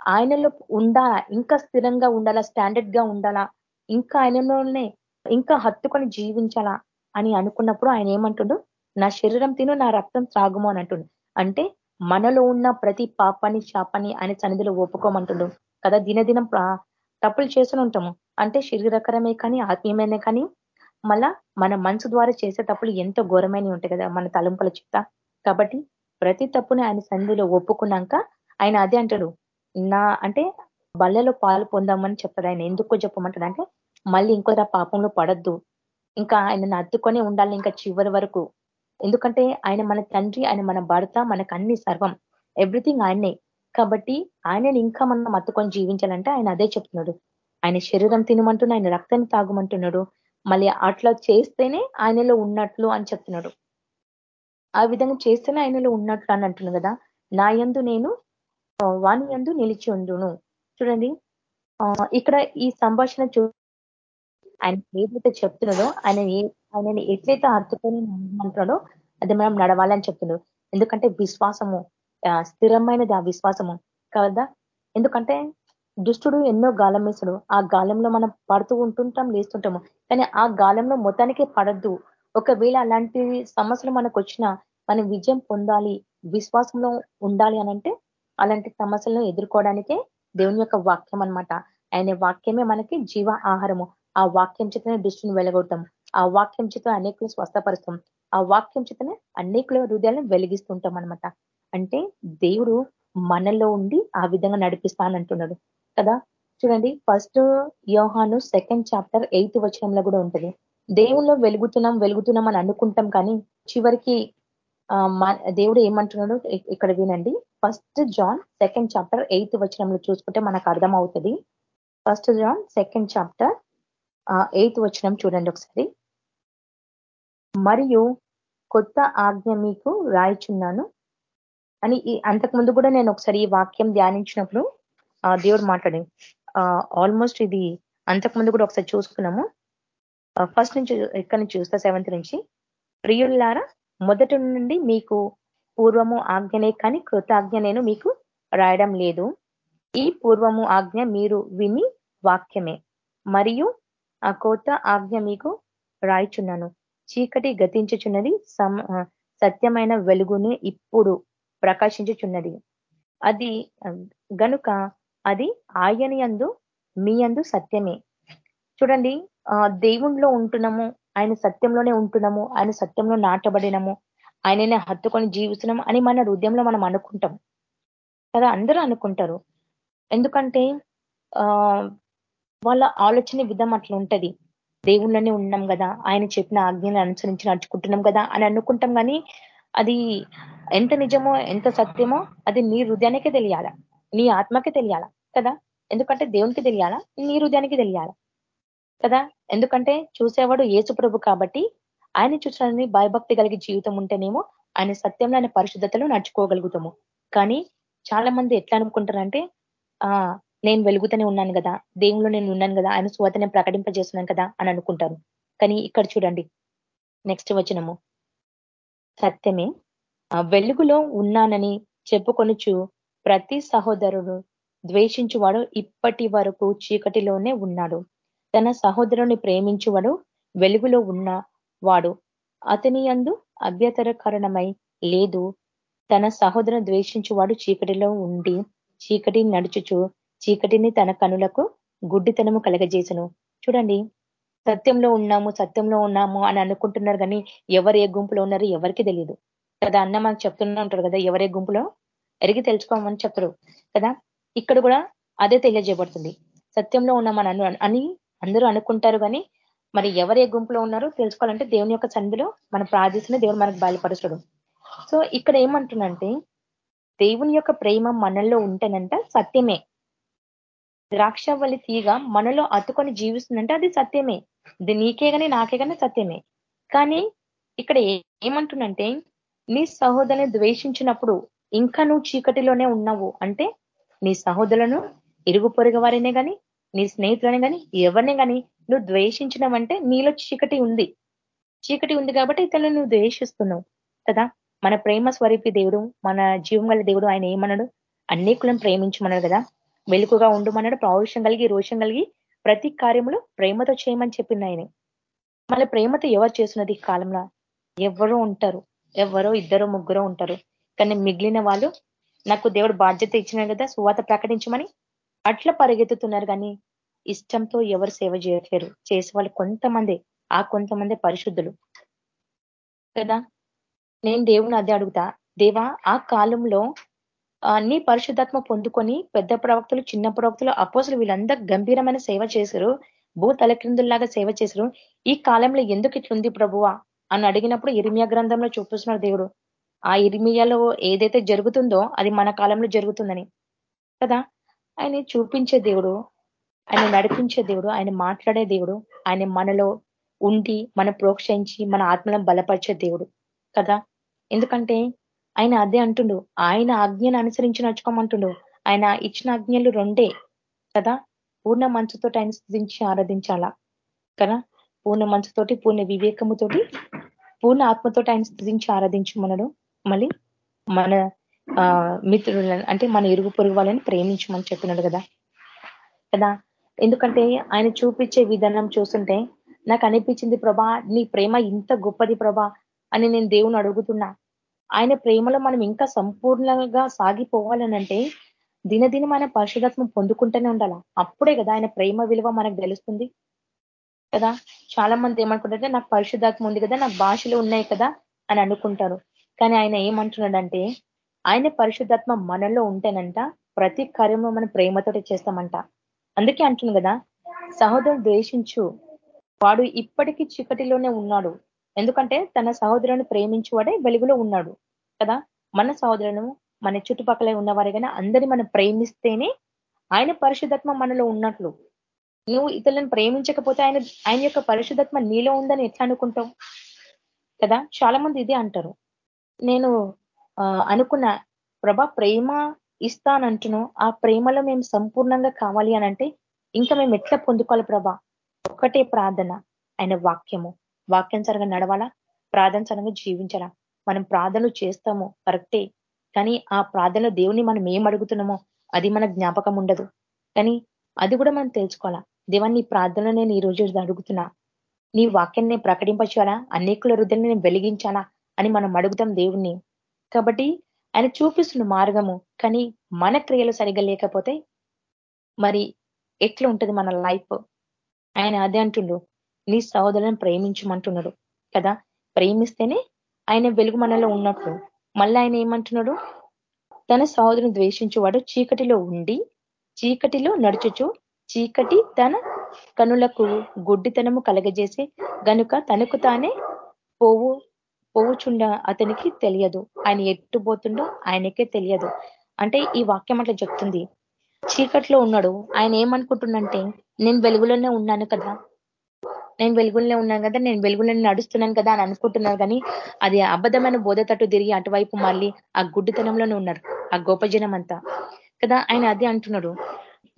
ఆయనలో ఉండాలా ఇంకా స్థిరంగా ఉండాలా స్టాండర్డ్గా ఉండాలా ఇంకా ఆయనలోనే ఇంకా హత్తుకొని జీవించాలా అని అనుకున్నప్పుడు ఆయన ఏమంటుడు? నా శరీరం తిను నా రక్తం త్రాగుము అని అంటుండు. అంటే మనలో ఉన్న ప్రతి పాపాన్ని శాపాన్ని ఆయన సన్నిధిలో ఒప్పుకోమంటుండు. కదా దినదినం తప్పులు చేస్తూనే ఉంటాము. అంటే శరీరకరమే కానీ ఆత్మీయమైనే కానీ మళ్ళా మన మనసు ద్వారా చేసే తప్పులు ఎంతో ఘోరమైనవి ఉంటాయి కదా మన తలంపుల చిత్త. కాబట్టి ప్రతి తప్పుని ఆయన సన్నిధిలో ఒప్పుకున్నాక ఆయన అదే అంటాడు నా అంటే బల్లలో పాలు పొందామని చెప్తాడు. ఆయన ఎందుకు చెప్పమంటాడు అంటే మళ్ళీ ఇంకో పాపంలో పడద్దు. ఇంకా ఆయనను అద్దుకొని ఉండాలి ఇంకా చివరి వరకు. ఎందుకంటే ఆయన మన తండ్రి ఆయన మన భర్త మనకు అన్ని సర్వం. ఎవ్రీథింగ్ ఆయనే కాబట్టి ఆయనని ఇంకా మనం అత్తుకొని జీవించాలంటే ఆయన అదే చెప్తున్నాడు. ఆయన శరీరం తినమంటున్నా ఆయన రక్తాన్ని తాగమంటున్నాడు. మళ్ళీ అట్లా చేస్తేనే ఆయనలో ఉన్నట్లు అని చెప్తున్నాడు. ఆ విధంగా చేస్తేనే ఆయనలో ఉన్నట్లు అని అంటున్నాను కదా. నా యందు నేను వాణి యందు నిలిచి ఉండును. చూడండి. ఇక్కడ ఈ సంభాషణ చూ ఆయన ఏదైతే చెప్తున్నదో ఆయన ఆయనని ఎట్లయితే అర్థకొని అంటున్నాడో అది మనం నడవాలని చెప్తున్నాడు. ఎందుకంటే విశ్వాసము స్థిరమైనది ఆ విశ్వాసము. కదా? ఎందుకంటే దుష్టుడు ఎన్నో గాలం వేస్తాడు. ఆ గాలంలో మనం పడుతూ ఉంటుంటాం లేస్తుంటాము. కానీ ఆ గాలంలో మొత్తానికే పడద్దు. ఒకవేళ అలాంటి సమస్యలు మనకు వచ్చినా మనం విజయం పొందాలి విశ్వాసంలో ఉండాలి అనంటే అలాంటి సమస్యలను ఎదుర్కోవడానికే దేవుని యొక్క వాక్యం అనమాట ఆయన వాక్యమే మనకి జీవ ఆహారము. ఆ వాక్యం చేతనే దృష్టిని వెలగొడతాం. ఆ వాక్యం చేత అనేకులు స్వస్థపరుస్తాం. ఆ వాక్యం చేతనే అనేకుల హృదయాలను వెలిగిస్తుంటాం అనమాట అంటే దేవుడు మనలో ఉండి ఆ విధంగా నడిపిస్తానంటున్నాడు కదా? చూడండి ఫస్ట్ యోహాను సెకండ్ చాప్టర్ ఎయిత్ వచనంలో కూడా ఉంటుంది. దేవుల్లో వెలుగుతున్నాం వెలుగుతున్నాం అని అనుకుంటాం కానీ చివరికి దేవుడు ఏమంటున్నాడు? ఇక్కడ వినండి. First John second chapter eighth వచనంలో చూసుకుంటే మనకు అర్థం అవుతుంది first John second chapter eighth వచనం చూడండి ఒకసారి. మరియు కొత్త ఆజ్ఞ మీకు రాయిచున్నాను అని అంతకుముందు కూడా నేను ఒకసారి ఈ వాక్యం ధ్యానించినప్పుడు దేవుడు మాట్లాడి ఆల్మోస్ట్ ఇది అంతకుముందు కూడా ఒకసారి చూసుకున్నాము. ఫస్ట్ నుంచి ఎక్కడి నుంచి చూస్తా? సెవెంత్ నుంచి. ప్రియుల్లారా మొదటి నుండి మీకు పూర్వము ఆజ్ఞనే కానీ కృతాజ్ఞ నేను మీకు రాయడం లేదు. ఈ పూర్వము ఆజ్ఞ మీరు విని వాక్యమే. మరియు ఆ కొత్త ఆజ్ఞ మీకు రాయిచున్నాను. చీకటి గతించుచున్నది సత్యమైన వెలుగుని ఇప్పుడు ప్రకాశించుచున్నది. అది గనుక అది ఆయన యందు మీ అందు సత్యమే. చూడండి దేవుణ్ణిలో ఉంటున్నాము ఆయన సత్యంలోనే ఉంటున్నాము ఆయన సత్యంలో నాటబడినము ఆయననే హత్తుకొని జీవిస్తున్నాము అని మన హృదయంలో మనం అనుకుంటాం. కదా అందరూ అనుకుంటారు. ఎందుకంటే ఆ వాళ్ళ ఆలోచన విధం అట్లా ఉంటది. దేవుళ్ళనే ఉన్నాం కదా ఆయన చెప్పిన ఆజ్ఞలు అనుసరించి నడుచుకుంటున్నాం కదా అని అనుకుంటాం కానీ అది ఎంత నిజమో ఎంత సత్యమో అది నీ హృదయానికే తెలియాల? నీ ఆత్మకే తెలియాల? కదా ఎందుకంటే దేవునికి తెలియాలా? నీ హృదయానికి తెలియాల? కదా? ఎందుకంటే చూసేవాడు ఏసుప్రభు కాబట్టి ఆయన చూసిన భయభక్తి కలిగి జీవితం ఉంటేనేమో ఆయన సత్యంలో ఆయన పరిశుద్ధతలో నడుచుకోగలుగుతాము. కానీ చాలా మంది ఎట్లా అనుకుంటారంటే ఆ నేను వెలుగుతూనే ఉన్నాను కదా దేవుళ్ళు నేను ఉన్నాను కదా ఆయన స్వాత నేను ప్రకటింపజేస్తున్నాను కదా అని అనుకుంటారు. కానీ ఇక్కడ చూడండి నెక్స్ట్ వచనము. సత్యమే వెలుగులో ఉన్నానని చెప్పుకొనుచు ప్రతి సహోదరుడు ద్వేషించువాడు ఇప్పటి వరకు చీకటిలోనే ఉన్నాడు. తన సహోదరుని ప్రేమించువాడు వెలుగులో ఉన్న వాడు అతని అందు అభ్యతరకరణమై లేదు. తన సహోదరుని ద్వేషించువాడు చీకటిలో ఉండి చీకటి నడుచుచు చీకటిని తన కనులకు గుడ్డితనము కలగజేసను. చూడండి సత్యంలో ఉన్నాము సత్యంలో ఉన్నాము అని అనుకుంటున్నారు కానీ ఎవరు ఏ గుంపులో ఉన్నారు ఎవరికి తెలియదు కదా అన్న మనకు చెప్తూనే ఉంటారు కదా ఎవరే గుంపులో? ఎరిగి తెలుసుకోమని చెప్పరు కదా? ఇక్కడ కూడా అదే తెలియజేయబడుతుంది. సత్యంలో ఉన్నామని అని అందరూ అనుకుంటారు కానీ మరి ఎవరు ఏ గుంపులో ఉన్నారో తెలుసుకోవాలంటే దేవుని యొక్క సంధిలో మనం ప్రార్థిస్తున్న దేవుడు మనకు బయలుపరుస్తాడు. సో ఇక్కడ ఏమంటుందంటే దేవుని యొక్క ప్రేమ మనల్లో ఉంటేనంట సత్యమే. ద్రాక్షవల్లి తీగ మనలో అతుకొని జీవిస్తుందంటే అది సత్యమే. ఇది నీకే కానీ నాకే కానీ సత్యమే. కానీ ఇక్కడ ఏమంటుందంటే నీ సహోదరుని ద్వేషించినప్పుడు ఇంకా నువ్వు చీకటిలోనే ఉన్నావు అంటే నీ సహోదరులను ఇరుగు పొరుగు వారినే కానీ నీ స్నేహితులని కానీ ఎవరిని కానీ నువ్వు ద్వేషించినవంటే నీలో చీకటి ఉంది. చీకటి ఉంది కాబట్టి ఇతరులను నువ్వు ద్వేషిస్తున్నావు కదా? మన ప్రేమ స్వరూపి దేవుడు మన జీవం దేవుడు ఆయన ఏమన్నాడు? అనేకులను ప్రేమించమన్నాడు కదా? వెలుకుగా ఉండమన్నాడు పౌరుషం కలిగి రోషం కలిగి ప్రతి కార్యములు ప్రేమతో చేయమని చెప్పింది ఆయన. మన ప్రేమతో ఎవరు చేస్తున్నది ఈ కాలంలో? ఎవరో ఉంటారు ఎవరో ఇద్దరు ముగ్గురో ఉంటారు. కానీ మిగిలిన వాళ్ళు నాకు దేవుడు బాధ్యత ఇచ్చిన కదా సువాత ప్రకటించమని అట్లా పరిగెత్తుతున్నారు కానీ ఇష్టంతో ఎవరు సేవ చేయట్లేరు. చేసే వాళ్ళు కొంతమంది ఆ కొంతమంది పరిశుద్ధులు. కదా? నేను దేవుని అదే అడుగుతా. దేవా ఆ కాలంలో అన్ని పరిశుద్ధాత్మ పొందుకొని పెద్ద ప్రవక్తలు చిన్న ప్రవక్తలు అపోసులు వీళ్ళందరూ గంభీరమైన సేవ చేశారు. భూ తలక్రిందుల్లాగా సేవ చేశారు. ఈ కాలంలో ఎందుకు ఇట్లుంది ప్రభువా? అని అడిగినప్పుడు ఇరిమియా గ్రంథంలో చూపిస్తున్నారు దేవుడు. ఆ ఇరిమియాలో ఏదైతే జరుగుతుందో అది మన కాలంలో జరుగుతుందని. కదా? ఆయన చూపించే దేవుడు ఆయన నడిపించే దేవుడు ఆయన మాట్లాడే దేవుడు ఆయన మనలో ఉండి మన ప్రోక్షించి మన ఆత్మలను బలపరిచే దేవుడు కదా? ఎందుకంటే ఆయన అదే అంటుండు ఆయన ఆజ్ఞను అనుసరించి నడుచుకోమంటుండు. ఆయన ఇచ్చిన ఆజ్ఞలు రెండే కదా? పూర్ణ మంచుతో ఆయన స్థుతించి ఆరాధించాలా కదా? పూర్ణ మంచుతోటి పూర్ణ వివేకముతోటి పూర్ణ ఆత్మతోటి ఆయన స్థుతించి ఆరాధించమనడు. మళ్ళీ మన మిత్రులను అంటే మన ఇరుగు పొరుగు వాళ్ళని ప్రేమించమని చెప్పినాడు కదా. కదా? ఎందుకంటే ఆయన చూపించే విధానం చూస్తుంటే నాకు అనిపించింది ప్రభా నీ ప్రేమ ఇంత గొప్పది ప్రభా అని నేను దేవుని అడుగుతున్నా. ఆయన ప్రేమలో మనం ఇంకా సంపూర్ణంగా సాగిపోవాలనంటే దినదినం ఆయన పరిశుధత్వం పొందుకుంటూనే ఉండాల? అప్పుడే కదా ఆయన ప్రేమ విలువ మనకు తెలుస్తుంది. కదా? చాలా మంది ఏమనుకుంటారంటే నాకు పరిశుధాత్మ ఉంది కదా నాకు భాషలు ఉన్నాయి కదా అని అనుకుంటారు. కానీ ఆయన ఏమంటున్నాడంటే ఆయన పరిశుద్ధాత్మ మనలో ఉంటేనంట ప్రతి కార్యంలో మనం ప్రేమతోటి చేస్తామంట. అందుకే అంటుంది కదా సహోదరుడు ద్వేషించు. వాడు ఇప్పటికీ చీకటిలోనే ఉన్నాడు. ఎందుకంటే తన సహోదరుని ప్రేమించువాడే వెలుగులో ఉన్నాడు కదా. మన సహోదరును మన చుట్టుపక్కల ఉన్నవారే కానీ అందరినీ మనం ప్రేమిస్తేనే ఆయన పరిశుద్ధత్మ మనలో ఉన్నట్లు. నువ్వు ఇతరులను ప్రేమించకపోతే ఆయన ఆయన యొక్క పరిశుద్ధత్మ నీలో ఉందని ఎట్లా అనుకుంటావు? కదా చాలా మంది ఇదే అంటారు. నేను అనుకున్న ప్రభా ప్రేమ ఇస్తానంటును ఆ ప్రేమలో మేము సంపూర్ణంగా కావాలి అనంటే ఇంకా మేము ఎట్లా పొందుకోవాలి ప్రభా? ఒక్కటే ప్రార్థన ఆయన వాక్యము. వాక్యానుసరంగా నడవాలా? ప్రార్థనసరంగా జీవించాలా? మనం ప్రార్థనలు చేస్తాము కరెక్టే. కానీ ఆ ప్రార్థనలో దేవుని మనం ఏం అడుగుతున్నామో అది మన జ్ఞాపకం ఉండదు. కానీ అది కూడా మనం తెలుసుకోవాలా? దేవాన్ని ప్రార్థన నేను ఈ రోజు అడుగుతున్నా. నీ వాక్యాన్ని ప్రకటింపచేయాలా? అనేకుల హృదయాన్ని నేను వెలిగించాలా? అని మనం అడుగుతాం దేవుణ్ణి. కాబట్టి ఆయన చూపిస్తున్న మార్గము కానీ మన క్రియలు సరిగా లేకపోతే మరి ఎట్లా ఉంటుంది మన లైఫ్? ఆయన అదే అంటుండు నీ సహోదరులను ప్రేమించమంటున్నాడు కదా? ప్రేమిస్తేనే ఆయన వెలుగు మనలో ఉన్నట్లు. మళ్ళీ ఆయన ఏమంటున్నాడు తన సహోదరుని ద్వేషించువాడు చీకటిలో ఉండి చీకటిలో నడుచుచు చీకటి తన కనులకు గుడ్డితనము కలగజేసి గనుక తనకు తానే పోవు పోవుచుండ అతనికి తెలియదు. ఆయన ఎట్టు పోతుండో ఆయనకే తెలియదు. అంటే ఈ వాక్యం అట్లా చెప్తుంది. చీకట్లో ఉన్నాడు. ఆయన ఏమనుకుంటుండంటే నేను వెలుగులోనే ఉన్నాను కదా. నేను వెలుగులోనే ఉన్నాను కదా. నేను వెలుగులోనే నడుస్తున్నాను కదా అని అనుకుంటున్నారు కానీ అది అబద్ధమైన బోధ తట్టు తిరిగి అటువైపు మళ్ళీ ఆ గుడ్డితనంలోనే ఉన్నారు. ఆ గొప్ప జనం అంతా. కదా ఆయన అదే అంటున్నాడు.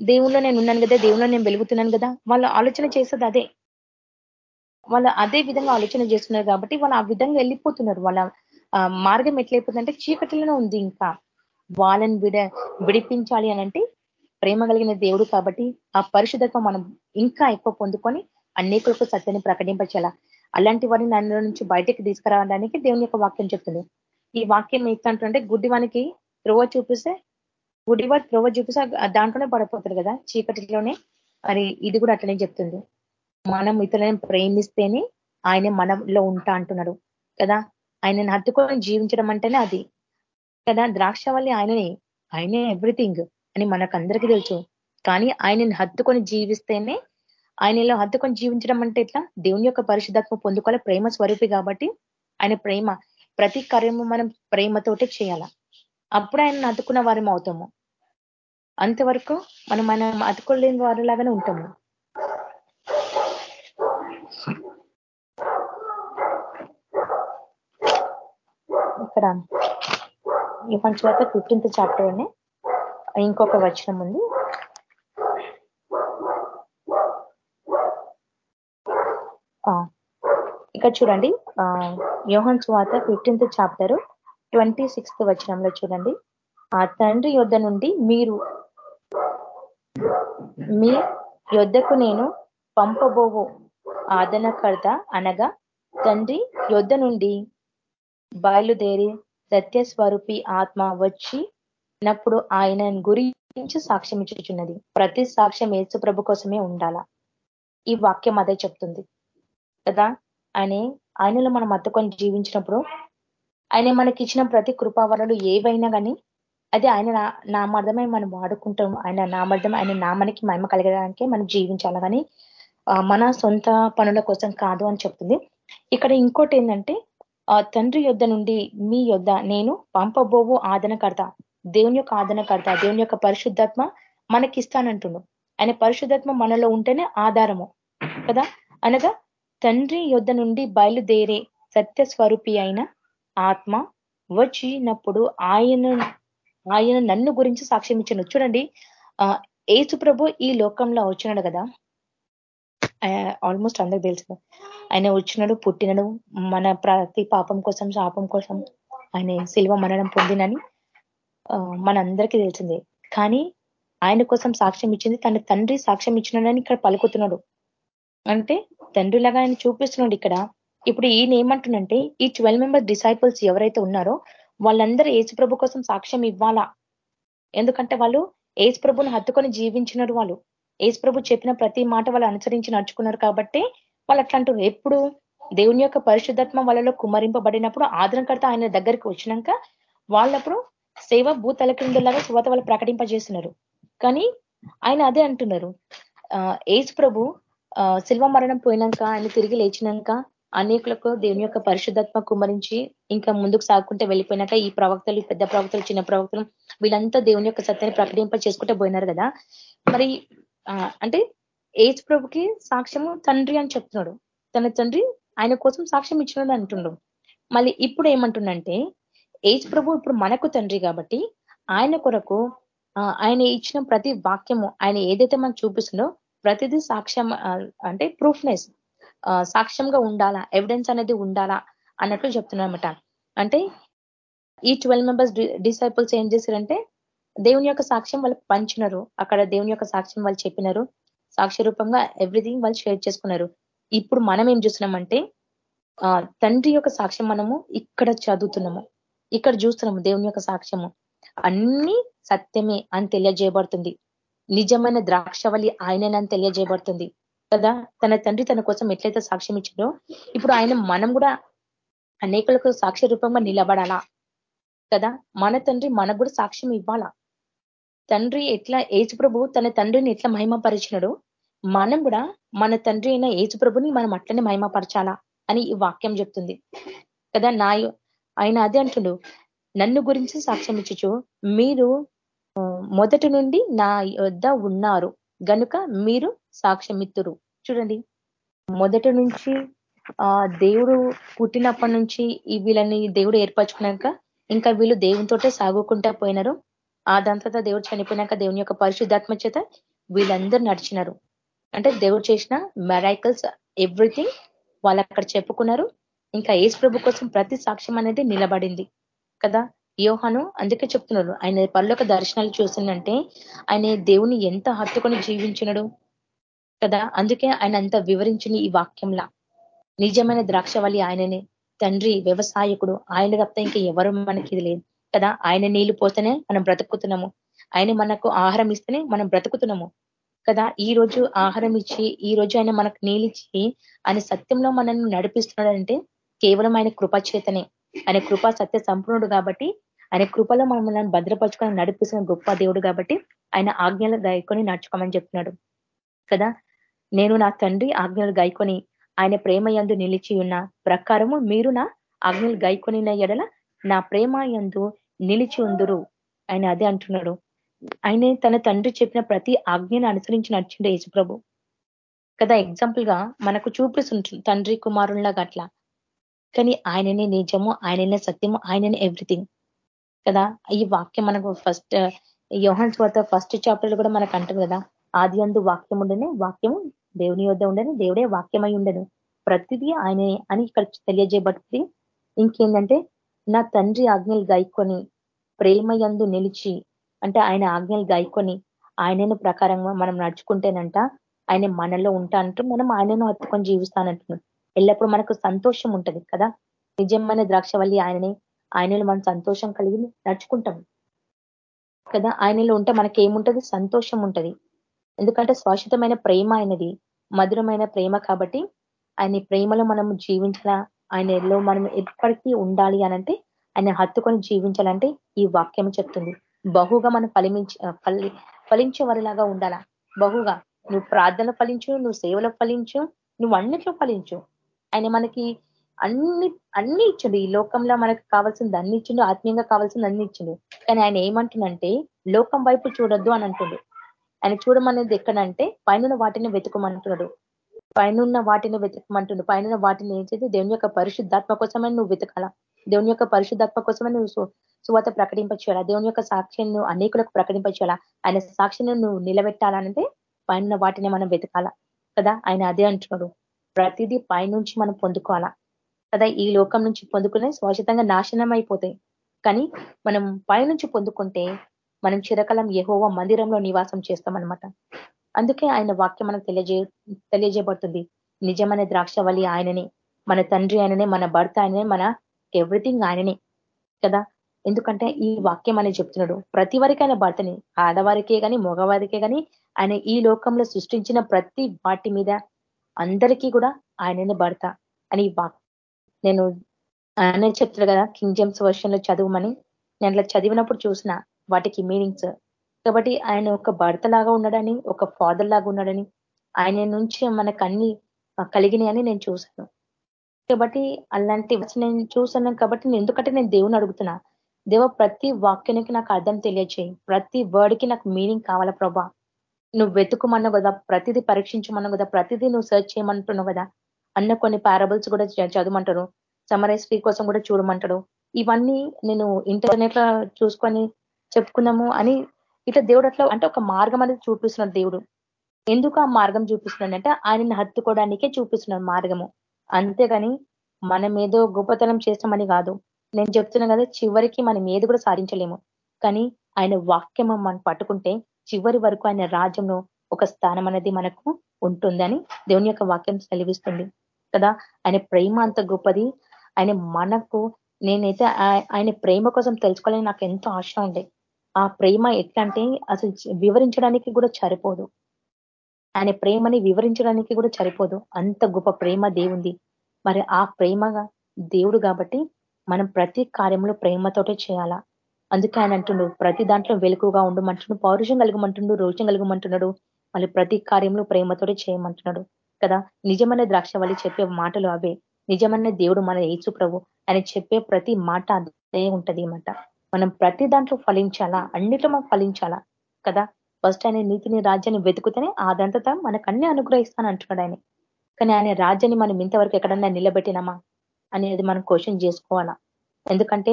దేవుల్లో నేను ఉన్నాను కదా. దేవుల్లో నేను వెలుగుతున్నాను కదా. వాళ్ళు ఆలోచన చేసేది అదే. వాళ్ళు అదే విధంగా ఆలోచన చేస్తున్నారు కాబట్టి వాళ్ళు ఆ విధంగా వెళ్ళిపోతున్నారు. వాళ్ళ మార్గం ఎట్లయిపోతుందంటే చీకటిలోనే ఉంది ఇంకా. వాళ్ళని విడ విడిపించాలి అనంటే ప్రేమ కలిగిన దేవుడు కాబట్టి ఆ పరిశుద్ధత్వం మనం ఇంకా ఎక్కువ పొందుకొని అనేకులకు సత్యాన్ని ప్రకటించాల అలాంటి వారిని నన్ను నుంచి బయటకు తీసుకురావడానికి దేవుని యొక్క వాక్యం చెప్తుంది. ఈ వాక్యం ఏంటంటే గుడ్డివానికి త్రోవ చూపిస్తే గుడ్డివాడు త్రోవ చూపిస్తే దాంట్లోనే పడిపోతారు కదా చీకటిలోనే. మరి ఇది కూడా అట్లనే చెప్తుంది. మనం ఇతరులను ప్రేమిస్తేనే ఆయన మనలో ఉంటా అంటున్నాడు కదా? ఆయనను హత్తుకొని జీవించడం అంటేనే అది కదా? ద్రాక్ష ఆయననే ఆయనే ఎవ్రీథింగ్ అని మనకందరికీ తెలుసు. కానీ ఆయనని హత్తుకొని జీవిస్తేనే ఆయనలో హత్తుకొని జీవించడం అంటే ఎట్లా? దేవుని యొక్క పరిశుద్ధత్వం పొందుకోవాలి ప్రేమ స్వరూపి కాబట్టి ఆయన ప్రేమ ప్రతి కార్యము మనం ప్రేమతోటే చేయాల? అప్పుడు ఆయన అతుకున్న వారం అవుతాము. అంతవరకు మనం మనం అతుకోలేని వారిలాగానే ఉంటాము. ఇక్కడ ఈ పంచవాత ఫిఫ్టీన్త్ చాప్టర్ అని ఇంకొక వచనం ఉంది. ఇక్కడ చూడండి. యోహన్ స్వాత ఫిఫ్టీన్త్ చాప్టర్ ట్వంటీ సిక్స్త్ వచనంలో చూడండి. ఆ తండ్రి యొద్ధ నుండి మీరు మీ యొద్ధకు నేను పంపబోవు. ఆదరణకర్త అనగా తండ్రి యొద్ధ నుండి బయలుదేరి సత్యస్వరూపి ఆత్మ వచ్చినప్పుడు ఆయన గురించి సాక్ష్యం ఇచ్చుచున్నది ప్రతి సాక్ష్యం ఏసు ప్రభు కోసమే ఉండాల. ఈ వాక్యం అదే చెప్తుంది. కదా? ఆయన ఆయనలో మనం అత్తుకొని జీవించినప్పుడు ఆయన మనకి ఇచ్చిన ప్రతి కృపావరలు ఏవైనా కానీ అది ఆయన నామార్థమై మనం వాడుకుంటాం ఆయన నామార్థం ఆయన నామానికి మహిమ కలగడానికే మనం జీవించాలి. కానీ మన సొంత పనుల కోసం కాదు అని చెప్తుంది. ఇక్కడ ఇంకోటి ఏంటంటే ఆ తండ్రి యొద్ధ నుండి మీ యొద్ధ నేను పంపబోవు ఆదనకర్త దేవుని యొక్క ఆదనకర్త దేవుని యొక్క పరిశుద్ధాత్మ మనకిస్తానంటుండు. ఆయన పరిశుద్ధాత్మ మనలో ఉంటేనే ఆధారము కదా? అనగా తండ్రి యొద్ధ నుండి బయలుదేరే సత్య స్వరూపి అయిన ఆత్మ వచ్చినప్పుడు ఆయన ఆయన నన్ను గురించి సాక్ష్యం ఇచ్చాను చూడండి ఏసు ప్రభు ఈ లోకంలో వచ్చినాడు కదా. ఆల్మోస్ట్ అందరికి తెలుసు ఆయన వచ్చినాడు పుట్టినడు మన ప్రతి పాపం కోసం శాపం కోసం. ఆయన శిల్వ మరణం పొందినని మనందరికీ తెలిసిందే. కానీ ఆయన కోసం సాక్ష్యం ఇచ్చింది తన తండ్రి సాక్ష్యం ఇచ్చినాడని ఇక్కడ పలుకుతున్నాడు. అంటే తండ్రిలాగా ఆయన చూపిస్తున్నాడు ఇక్కడ. ఇప్పుడు ఈయన ఏమంటుండంటే ఈ ట్వెల్వ్ మెంబర్ డిసైపుల్స్ ఎవరైతే ఉన్నారో వాళ్ళందరూ ఏసుప్రభు కోసం సాక్ష్యం ఇవ్వాలా? ఎందుకంటే వాళ్ళు ఏసుప్రభుని హత్తుకొని జీవించినారు వాళ్ళు. ప్రభు చెప్పిన ప్రతి మాట వాళ్ళు అనుసరించి నడుచుకున్నారు కాబట్టి వాళ్ళు అట్లా ఎప్పుడు దేవుని యొక్క పరిశుద్ధత్మ వాళ్ళలో కుమరింపబడినప్పుడు ఆదరణకర్త ఆయన దగ్గరికి వచ్చినాక వాళ్ళప్పుడు సేవ భూతల క్రిందలాగా శువత వాళ్ళు ప్రకటింపజేస్తున్నారు. కానీ ఆయన అదే అంటున్నారు. ఏజ్ ప్రభు శిల్వ మరణం పోయినాక ఆయన తిరిగి లేచినాక అనేకులకు దేవుని యొక్క పరిశుద్ధత్మ కుమరించి ఇంకా ముందుకు సాగుకుంటే వెళ్ళిపోయినాక ఈ ప్రవక్తలు పెద్ద ప్రవక్తలు చిన్న ప్రవక్తలు వీళ్ళంతా దేవుని యొక్క సత్యాన్ని ప్రకటింప చేసుకుంటే పోయినారు కదా. మరి అంటే ఏజ్ ప్రభుకి సాక్ష్యము తండ్రి అని చెప్తున్నాడు. తన తండ్రి ఆయన కోసం సాక్ష్యం ఇచ్చినాడు అంటుండు. మళ్ళీ ఇప్పుడు ఏమంటుండంటే ఏజ్ ప్రభు ఇప్పుడు మనకు తండ్రి కాబట్టి ఆయన కొరకు ఆయన ఇచ్చిన ప్రతి వాక్యము ఆయన ఏదైతే మనం చూపిస్తుందో ప్రతిదీ సాక్ష్యం అంటే ప్రూఫ్నెస్ సాక్ష్యంగా ఉండాలా ఎవిడెన్స్ అనేది ఉండాలా అన్నట్లు చెప్తున్నారనమాట అంటే ఈ ట్వెల్వ్ మెంబర్స్ డిసైపుల్స్ ఏం చేశారంటే దేవుని యొక్క సాక్ష్యం వాళ్ళు పంచినారు. అక్కడ దేవుని యొక్క సాక్ష్యం వాళ్ళు చెప్పినారు. సాక్ష్య రూపంగా ఎవ్రీథింగ్ వాళ్ళు షేర్ చేసుకున్నారు. ఇప్పుడు మనం ఏం చూస్తున్నామంటే తండ్రి యొక్క సాక్ష్యం మనము ఇక్కడ చదువుతున్నాము. ఇక్కడ చూస్తున్నాము దేవుని యొక్క సాక్ష్యము. అన్ని సత్యమే అని తెలియజేయబడుతుంది. నిజమైన ద్రాక్షవల్లి ఆయనని తెలియజేయబడుతుంది. కదా? తన తండ్రి తన కోసం ఎట్లయితే సాక్ష్యం ఇచ్చిందో ఇప్పుడు ఆయన మనం కూడా అనేకులకు సాక్ష్య రూపంగా నిలబడాలా? కదా? మన తండ్రి మనకు కూడా సాక్ష్యం ఇవ్వాలా? తండ్రి ఎట్లా ఏచు ప్రభు తన తండ్రిని ఎట్లా మహిమపరిచినడు మనం కూడా మన తండ్రి అయిన ఏచు ప్రభుని మనం అట్లనే మహిమపరచాలా అని ఈ వాక్యం చెప్తుంది. కదా నా ఆయన అదే అంటుడు నన్ను గురించి సాక్ష్యం ఇచ్చు మీరు మొదటి నుండి నా యొద్ద ఉన్నారు గనుక మీరు సాక్ష్యమిత్తురు. చూడండి మొదటి నుంచి ఆ దేవుడు పుట్టినప్పటి నుంచి వీళ్ళని దేవుడు ఏర్పరచుకున్నాక ఇంకా వీళ్ళు దేవునితోటే సాగుకుంటా పోయినారు. ఆ దాంతో దేవుడు చనిపోయినాక దేవుని యొక్క పరిశుద్ధాత్మ చేత వీళ్ళందరూ నడిచినారు. అంటే దేవుడు చేసిన మెరైకల్స్ ఎవ్రీథింగ్ వాళ్ళు అక్కడ చెప్పుకున్నారు. ఇంకా ఏసు ప్రభు కోసం ప్రతి సాక్ష్యం అనేది నిలబడింది. కదా? యోహాను అందుకే చెప్తున్నారు. ఆయన పనులకు దర్శనాలు చూసిందంటే ఆయన దేవుని ఎంత హత్తుకొని జీవించినడు? కదా? అందుకే ఆయన అంత వివరించిన ఈ వాక్యంలా. నిజమైన ద్రాక్షవల్లి ఆయననే. తండ్రి వ్యవసాయకుడు. ఆయన తప్ప ఇంకా ఎవరు మనకి ఇది లేదు. కదా? ఆయన నీళ్ళు పోతేనే మనం బ్రతుకుతున్నాము. ఆయన మనకు ఆహారం ఇస్తేనే మనం బ్రతుకుతున్నాము కదా? ఈ రోజు ఆహారం ఇచ్చి ఈ రోజు ఆయన మనకు నీళ్ళిచ్చి ఆయన సత్యంలో మనల్ని నడిపిస్తున్నాడంటే కేవలం ఆయన కృప చేతనే. ఆయన కృప సత్య సంపూర్ణుడు కాబట్టి ఆయన కృపలో మనల్ని భద్రపరచుకొని నడిపిస్తున్న గొప్ప దేవుడు కాబట్టి ఆయన ఆజ్ఞలు గాయకొని నడుచుకోమని చెప్తున్నాడు కదా? నేను నా తండ్రి ఆజ్ఞలు గాయకొని ఆయన ప్రేమ యందు నిలిచి ఉన్న ప్రకారము మీరు నా ఆజ్ఞలు గాయకొని ఎడల నా ప్రేమ యందు నిలిచి ఉందురు. ఆయన అదే అంటున్నాడు. ఆయనే తన తండ్రి చెప్పిన ప్రతి ఆజ్ఞను అనుసరించి నడిచిండే యేసుప్రభు. కదా ఎగ్జాంపుల్గా మనకు చూపిస్తుంటుంది తండ్రి కుమారుల్లాగా అట్లా. కానీ ఆయననే నిజము ఆయననే సత్యము ఆయననే ఎవ్రీథింగ్ కదా? ఈ వాక్యం మనకు ఫస్ట్ యోహన్స్ వార్త ఫస్ట్ చాప్టర్ కూడా మనకు అంటారు కదా? ఆది అందు వాక్యం ఉండని వాక్యము దేవుని యొద్ద ఉండని దేవుడే వాక్యమై ఉండను ప్రతిదీ ఆయనే అని ఇక్కడ తెలియజేయబడుతుంది. ఇంకేంటంటే నా తండ్రి ఆజ్ఞలు గాయకొని ప్రేమ యందు నిలిచి అంటే ఆయన ఆజ్ఞలు గాయకొని ఆయనను ప్రకారంగా మనం నడుచుకుంటేనంట ఆయన మనలో ఉంటా అంటూ మనం ఆయనను హత్తుకొని జీవిస్తానంటున్నాం ఎల్లప్పుడూ మనకు సంతోషం ఉంటది కదా? నిజమైన ద్రాక్షవల్లి ఆయననే ఆయనలో మనం సంతోషం కలిగి నడుచుకుంటాం. కదా? ఆయనలో ఉంటే మనకి ఏముంటది సంతోషం ఉంటది. ఎందుకంటే శాశ్వతమైన ప్రేమ ఆయనది మధురమైన ప్రేమ కాబట్టి ఆయన ప్రేమలో మనం జీవించాలా? ఆయనలో మనం ఎప్పటికీ ఉండాలి అనంటే ఆయన హత్తుకొని జీవించాలంటే ఈ వాక్యం చెప్తుంది. బహుగా మనం ఫలిమించి ఫలి ఫలించే వారిలాగా ఉండాలా? బహుగా. నువ్వు ప్రార్థన ఫలించు నువ్వు సేవలు ఫలించు నువ్వు అన్నిట్లో ఫలించు. ఆయన మనకి అన్ని అన్ని ఇచ్చిండు. ఈ లోకంలో మనకు కావాల్సింది అన్ని ఇచ్చిండు ఆత్మీయంగా కావాల్సింది అన్ని ఇచ్చిండు. కానీ ఆయన ఏమంటుండంటే లోకం వైపు చూడొద్దు అని అంటుండు. ఆయన చూడమనేది ఎక్కడంటే పైన వాటిని వెతుకమంటున్నాడు. పైన వాటిని వెతకమంటుండు. పైన వాటిని ఏం చేసి? దేవుని యొక్క పరిశుద్ధాత్మ కోసమే నువ్వు వెతకాల? దేవుని యొక్క పరిశుద్ధాత్మ కోసమే నువ్వు సువాత ప్రకటింపచేయాలా? దేవుని యొక్క సాక్ష్యం అనేకులకు ప్రకటింపచేయాలా? ఆయన సాక్షిని నువ్వు నిలబెట్టాలంటే పైన వాటిని మనం వెతకాలా? కదా ఆయన అదే అంటున్నాడు. ప్రతిదీ పైనుంచి మనం పొందుకోవాలా? కదా ఈ లోకం నుంచి పొందుకునే శాశ్వతంగా నాశనం అయిపోతాయి. కానీ మనం పైనుంచి పొందుకుంటే మనం చిరకాలం ఏహోవ మందిరంలో నివాసం చేస్తామన్నమాట. అందుకే ఆయన వాక్యం మనకు తెలియజే తెలియజేయబడుతుంది. నిజమైన ద్రాక్షవల్లి ఆయననే మన తండ్రి ఆయననే మన భర్త ఆయననే మన ఎవ్రీథింగ్ ఆయననే కదా? ఎందుకంటే ఈ వాక్యం అనేది చెప్తున్నాడు ప్రతి వరకు ఆయన భర్తని ఆడవారికే కానీ మగవారికే కానీ ఆయన ఈ లోకంలో సృష్టించిన ప్రతి వాటి మీద అందరికీ కూడా ఆయననే భర్త అని నేను ఆయన చెప్తాడు కదా కింగ్ జేమ్స్ వర్షన్లో చదువుమని. నేను అట్లా చదివినప్పుడు చూసిన వాటికి మీనింగ్స్ కాబట్టి ఆయన ఒక భర్త లాగా ఉన్నాడని ఒక ఫాదర్ లాగా ఉన్నాడని ఆయన నుంచి మనకు అన్ని కలిగినాయని నేను చూశాను. కాబట్టి అలాంటి నేను చూసాను కాబట్టి నేను ఎందుకంటే నేను దేవుని అడుగుతున్నా. దేవ ప్రతి వాక్యానికి నాకు అర్థం తెలియచేయి. ప్రతి వర్డ్కి నాకు మీనింగ్ కావాలా ప్రభా? నువ్వు వెతుకుమన్నావు కదా ప్రతిదీ పరీక్షించమన్నావు కదా ప్రతిదీ నువ్వు సెర్చ్ చేయమంటున్నావు కదా. అన్న కొన్ని పారబుల్స్ కూడా చదవమంటారు. సమరైజ్ ఫీ కోసం కూడా చూడమంటాడు. ఇవన్నీ నేను ఇంటర్నెట్లో చూసుకొని చెప్పుకున్నాము అని ఇట్లా దేవుడు అట్లా అంటే ఒక మార్గం అనేది చూపిస్తున్నాడు దేవుడు. ఎందుకు ఆ మార్గం చూపిస్తున్నాడంటే ఆయనను హత్తుకోవడానికే చూపిస్తున్నాడు మార్గము. అంతేగాని మనం ఏదో గొప్పతనం చేస్తామని కాదు. నేను చెప్తున్నా కదా చివరికి మనం ఏది కూడా సాధించలేము. కానీ ఆయన వాక్యం మనం పట్టుకుంటే చివరి వరకు ఆయన రాజ్యంలో ఒక స్థానం అనేది మనకు ఉంటుందని దేవుని యొక్క వాక్యం సెలవిస్తుంది. కదా ఆయన ప్రేమ అంత గొప్పది. ఆయన మనకు నేనైతే ఆయన ప్రేమ కోసం తెలుసుకోవాలని నాకు ఎంతో ఆశ ఉండే ఆ ప్రేమ ఎట్లా అంటే అసలు వివరించడానికి కూడా సరిపోదు. ఆయన ప్రేమని వివరించడానికి కూడా సరిపోదు. అంత గొప్ప ప్రేమ దేవుంది. మరి ఆ ప్రేమగా దేవుడు కాబట్టి మనం ప్రతి కార్యంలో ప్రేమతోటే చేయాలా? అందుకే ఆయన అంటుండు ప్రతి దాంట్లో వెలుగుగా ఉండమంటుండు పౌరుషం కలగమంటుండు రోషం కలగమంటున్నాడు. మళ్ళీ ప్రతి కార్యంలో ప్రేమతోటే చేయమంటున్నాడు. కదా? నిజమైన ద్రాక్ష చెప్పే మాటలు అవే. నిజమైన దేవుడు మన ఏచు ప్రభు. ఆయన చెప్పే ప్రతి మాట అదే ఉంటది అన్నమాట. మనం ప్రతి దాంట్లో ఫలించాలా? అన్నిట్లో మనం ఫలించాలా? కదా? ఫస్ట్ ఆయన నీతిని రాజ్యాన్ని వెతుకుతేనే ఆదంతత మనకు అన్ని అనుగ్రహిస్తాను అంటున్నాడు ఆయన. కానీ ఆయన రాజ్యాన్ని మనం ఇంతవరకు ఎక్కడన్నా నిలబెట్టినామా అనేది మనం క్వశ్చన్ చేసుకోవాలా? ఎందుకంటే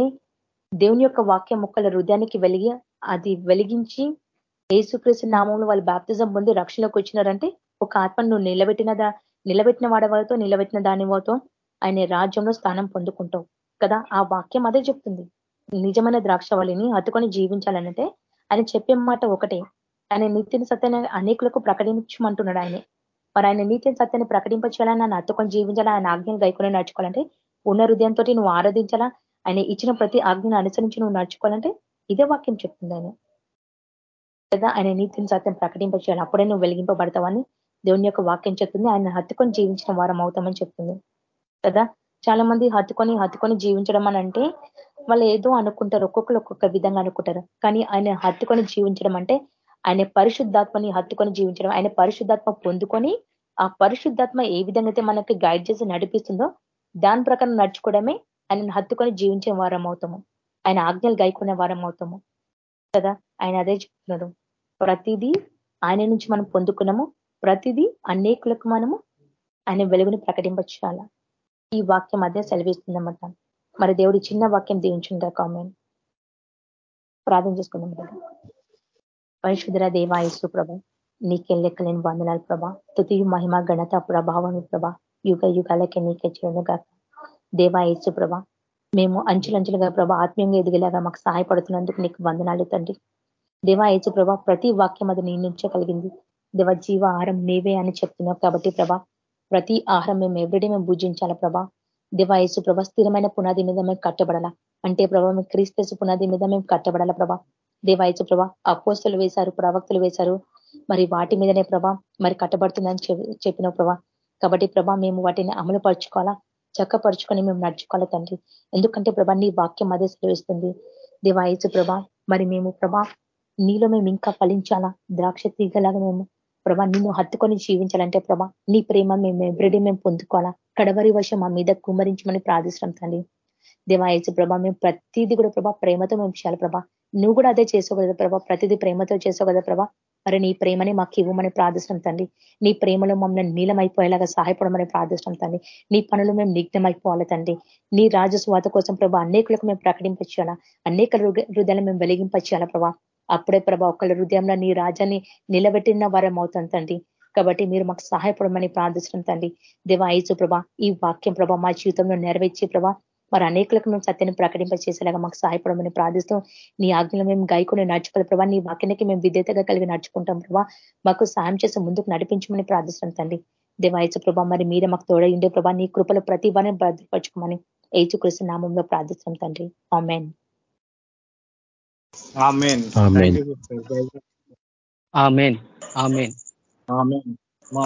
దేవుని యొక్క వాక్య ముక్కల హృదయానికి వెలిగి అది వెలిగించి ఏసుక్రీస్తు నామంలో వాళ్ళు బాప్తిజం పొంది రక్షణలోకి వచ్చినారంటే ఒక ఆత్మను నువ్వు నిలబెట్టిన నిలబెట్టిన వాడవారితో నిలబెట్టిన దాని వాతో ఆయన రాజ్యంలో స్థానం పొందుకుంటావు కదా? ఆ వాక్యం అదే చెప్తుంది. నిజమైన ద్రాక్షవళిని హత్తుకొని జీవించాలనంటే ఆయన చెప్పే మాట ఒకటే ఆయన నిత్యం సత్యాన్ని అనేకులకు ప్రకటించమంటున్నాడు ఆయన. మరి ఆయన నీతిని సత్యాన్ని ప్రకటింపచేయాలని ఆయన హత్తుకొని జీవించాలా? ఆయన ఆజ్ఞలు గైకొని నడుచుకోవాలంటే ఉన్న హృదయంతో నువ్వు ఆరాధించాలా? ఆయన ఇచ్చిన ప్రతి ఆజ్ఞను అనుసరించి నువ్వు నడుచుకోవాలంటే ఇదే వాక్యం చెప్తుంది ఆయన. కదా ఆయన నీతిని సత్యం ప్రకటింపచేయాలి. అప్పుడే నువ్వు వెలిగింపబడతావని దేవుని యొక్క వాక్యం చెప్తుంది. ఆయన హత్తుకొని జీవించిన వారం అవుతామని చెప్తుంది. కదా? చాలా మంది హత్తుకొని హత్తుకొని జీవించడం అని అంటే వాళ్ళు ఏదో అనుకుంటారు. ఒక్కొక్కరు ఒక్కొక్క విధంగా అనుకుంటారు. కానీ ఆయన హత్తుకొని జీవించడం అంటే ఆయన పరిశుద్ధాత్మని హత్తుకొని జీవించడం ఆయన పరిశుద్ధాత్మ పొందుకొని ఆ పరిశుద్ధాత్మ ఏ విధంగా అయితే మనకి గైడ్ చేసి నడిపిస్తుందో దాని ప్రకారం నడుచుకోవడమే ఆయనను హత్తుకొని జీవించే వారం అవుతాము ఆయన ఆజ్ఞలు గాయకునే వారం అవుతాము కదా? ఆయన అదే చెప్తున్నాడు. ప్రతిదీ ఆయన నుంచి మనం పొందుకున్నాము. ప్రతిదీ అనేకులకు మనము ఆయన వెలుగుని ప్రకటింపచేయాల? ఈ వాక్యం అదే సెలవిస్తుందన్నమాట. మరి దేవుడి చిన్న వాక్యం దీవించుందా కామెంట్ ప్రార్థన చేసుకుందాం. పరిశుద్ర దేవాయసు ప్రభ నీకే లెక్కలేని వందనాలు ప్రభ. తుతి మహిమ ఘనత ప్రభావం ప్రభ. యుగ యుగాలకే నీకే చేయను గాక. దేవాయసు ప్రభ మేము అంచులంచులుగా ప్రభ ఆత్మీయంగా ఎదిగేలాగా మాకు సహాయపడుతున్నందుకు నీకు వందనాలు తండ్రి. దేవాయసు ప్రభ ప్రతి వాక్యం అది నీ నుంచే కలిగింది. దేవ జీవ ఆహారం నీవే అని చెప్తున్నావు కాబట్టి ప్రభా ప్రతి ఆహారం మేము ఎవ్రీడే మేము భుజించాలా ప్రభా. దేవాయసు ప్రభ స్థిరమైన పునాది మీద మేము కట్టబడాలా. అంటే ప్రభా మేము క్రీస్తసు పునాది మీద మేము కట్టబడాలా ప్రభా. దేవాయచ ప్రభా అపోస్తులు వేశారు ప్రవక్తలు వేశారు. మరి వాటి మీదనే ప్రభా మరి కట్టబడుతుందని చెప్పిన ప్రభా. కాబట్టి ప్రభా మేము వాటిని అమలు పరుచుకోవాలా చక్కపరుచుకొని మేము నడుచుకోవాలా తండ్రి. ఎందుకంటే ప్రభా నీ వాక్యం అదే సెలవిస్తుంది. దేవాయచు ప్రభా మరి మేము ప్రభా నీలో మేము ఇంకా ఫలించాలా? ద్రాక్ష తీగలాగా మేము ప్రభా నిన్ను హత్తుకొని జీవించాలంటే ప్రభా నీ ప్రేమ మేము ఎవ్రీడే మేము పొందుకోవాలా? కడవరి వర్షం మా మీద కుమరించమని ప్రార్థిస్తాం తండ్రి. దేవాయచు ప్రభా మేము ప్రతిదీ కూడా ప్రభా ప్రేమతో మేము చేయాలి ప్రభా. నువ్వు కూడా అదే చేసావు కదా ప్రభా? ప్రతిదీ ప్రేమతో చేసావు కదా ప్రభా? మరి నీ ప్రేమని మాకు ఇవ్వమని ప్రార్థిస్తాం తండ్రి. నీ ప్రేమలో మమ్మల్ని నీలమైపోయేలాగా సహాయపడమని ప్రార్థిస్తాం తండ్రి. నీ పనులు మేము నిగ్నమైపోవాలి తండ్రి. నీ రాజస్వాత కోసం ప్రభా అనేకులకు మేము ప్రకటింపచేయాలా? అనేక హృదయాలు మేము వెలిగింపచేయాలా ప్రభా? అప్పుడే ప్రభా ఒకళ్ళ హృదయంలో నీ రాజాన్ని నిలబెట్టిన వారం అవుతాం తండ్రి. కాబట్టి మీరు మాకు సహాయపడమని ప్రార్థిస్తున్నాం తండ్రి. దేవా ఐసు ప్రభా ఈ వాక్యం ప్రభా మా జీవితంలో నెరవేర్చి ప్రభా మరి అనేకులకు మేము సత్యాన్ని ప్రకటింప చేసేలాగా మాకు సహాయపడమని ప్రార్థిస్తూ నీ ఆజ్ఞలు మేము గాయకుని నడుచుకోవాలి ప్రభా. నీ వాక్యానికి మేము విధేతగా కలిగి నడుచుకుంటాం ప్రభా. మాకు సాయం చేసి ముందుకు నడిపించమని ప్రార్థిస్తాం తండ్రి దేవాయచ ప్రభా మరి మీరే మాకు తోడైండే ప్రభా నీ కృపలు ప్రతి వారిని భద్రపరచుకోమని ఏచుకృష్ణ నామంలో ప్రార్థిస్తాం తండ్రి ఆమెన్.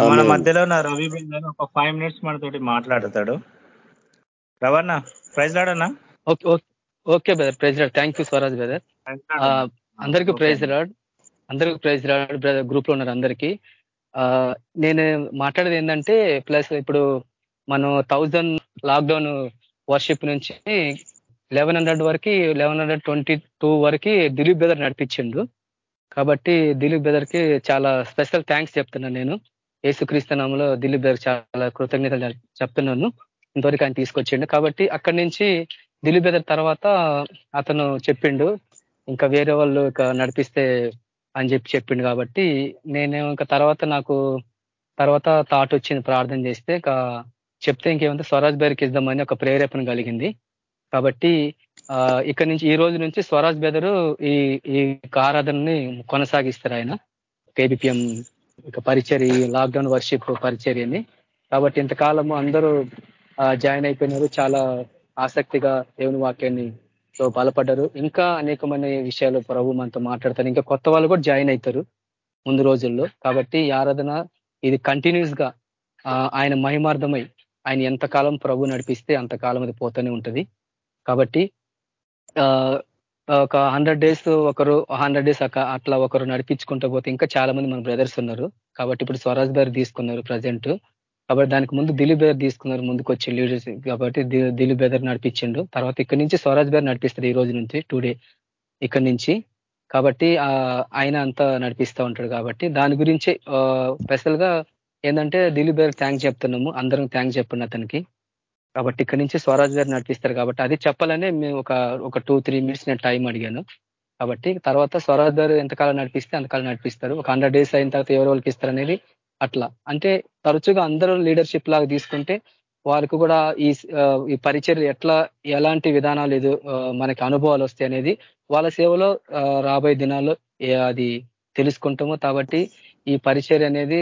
మన మధ్యలో ఉన్న రవి బిందని ఒక ఫైవ్ మినిట్స్ మనతోటి మాట్లాడతాడు. రవణ. Praise లాడన్నా okay brother praise Lord thank you Swaraj brother. అందరికీ ప్రైజ్ రాడ్ అందరికీ ప్రైజ్ రాడ్ బ్రదర్ గ్రూప్లో ఉన్నారు అందరికీ. నేను మాట్లాడేది ఏంటంటే ప్లస్ ఇప్పుడు మనం థౌజండ్ లాక్డౌన్ వర్షిప్ నుంచి లెవెన్ హండ్రెడ్ వరకు లెవెన్ హండ్రెడ్ ట్వంటీ టూ వరకు దిలీప్ బ్రదర్ నడిపించిండు. కాబట్టి దిలీప్ బ్రదర్కి చాలా స్పెషల్ థ్యాంక్స్ చెప్తున్నాను నేను. ఏసుక్రీస్తనామంలో దిలీప్ బ్రదర్ చాలా కృతజ్ఞతలు చెప్తున్నాను. ఇంతవరకు ఆయన తీసుకొచ్చిండు. కాబట్టి అక్కడి నుంచి దిలీప్ బ్రదర్ తర్వాత అతను చెప్పిండు ఇంకా వేరే వాళ్ళు ఇక నడిపిస్తే అని చెప్పి చెప్పిండు కాబట్టి నేను ఇంకా తర్వాత నాకు తర్వాత థాట్ వచ్చింది ప్రార్థన చేస్తే ఇక చెప్తే ఇంకేమంటే స్వరాజ్ బేర్కి ఇద్దామని ఒక ప్రేరేపణ కలిగింది. కాబట్టి ఇక్కడ నుంచి ఈ రోజు నుంచి స్వరాజ్ బెదరు ఈ ఈ ఆరాధనని కొనసాగిస్తారు ఆయన. కేబిపిఎం ఇక పరిచర్ లాక్డౌన్ వర్షిప్ పరిచర్యని. కాబట్టి ఇంతకాలము అందరూ జాయిన్ అయిపోయినారు. చాలా ఆసక్తిగా దేవుని వాక్యాన్ని సో బలపడ్డారు. ఇంకా అనేకమైన విషయాలు ప్రభు మనతో మాట్లాడతారు. ఇంకా కొత్త వాళ్ళు కూడా జాయిన్ అవుతారు ముందు రోజుల్లో. కాబట్టి ఆరాధన ఇది కంటిన్యూస్గా ఆయన మహిమార్థమై ఆయన ఎంతకాలం ప్రభు నడిపిస్తే అంతకాలం అది పోతూనే ఉంటుంది. కాబట్టి ఒక హండ్రెడ్ డేస్ ఒకరు హండ్రెడ్ డేస్ అట్లా ఒకరు నడిపించుకుంటూ పోతే ఇంకా చాలా మంది మన బ్రదర్స్ ఉన్నారు. కాబట్టి ఇప్పుడు స్వరాజ్ గారు తీసుకున్నారు ప్రజెంట్ కాబట్టి దానికి ముందు దిలీప్ బేదర్ తీసుకున్నారు ముందుకు వచ్చి లీడర్స్ కాబట్టి దిలీప్ బేదర్ నడిపించిండు. తర్వాత ఇక్కడ నుంచి స్వరాజ్ గారు నడిపిస్తారు ఈ రోజు నుంచి టుడే ఇక్కడి నుంచి. కాబట్టి ఆయన అంతా నడిపిస్తూ ఉంటాడు కాబట్టి దాని గురించి స్పెషల్గా ఏంటంటే దిలీప్ గారికి థ్యాంక్స్ చెప్తున్నాము. అందరం థ్యాంక్స్ చెప్పండి అతనికి. కాబట్టి ఇక్కడ నుంచి స్వరాజ్ గారు నడిపిస్తారు కాబట్టి అది చెప్పాలనే మేము ఒక ఒక టూ త్రీ మినిట్స్ నేను టైం అడిగాను. కాబట్టి తర్వాత స్వరాజ్ గారు ఎంతకాలం నడిపిస్తే అంతకాలం నడిపిస్తారు. ఒక హండ్రెడ్ డేస్ అయిన తర్వాత ఎవరు వాళ్ళకి ఇస్తారు అనేది అట్లా. అంటే తరచుగా అందరూ లీడర్షిప్ లాగా తీసుకుంటే వారికి కూడా ఈ ఈ ఎట్లా ఎలాంటి విధానాలు ఎదు మనకి అనుభవాలు వస్తాయి అనేది వాళ్ళ సేవలో రాబోయే దినాల్లో అది తెలుసుకుంటాము. కాబట్టి ఈ పరిచర్ అనేది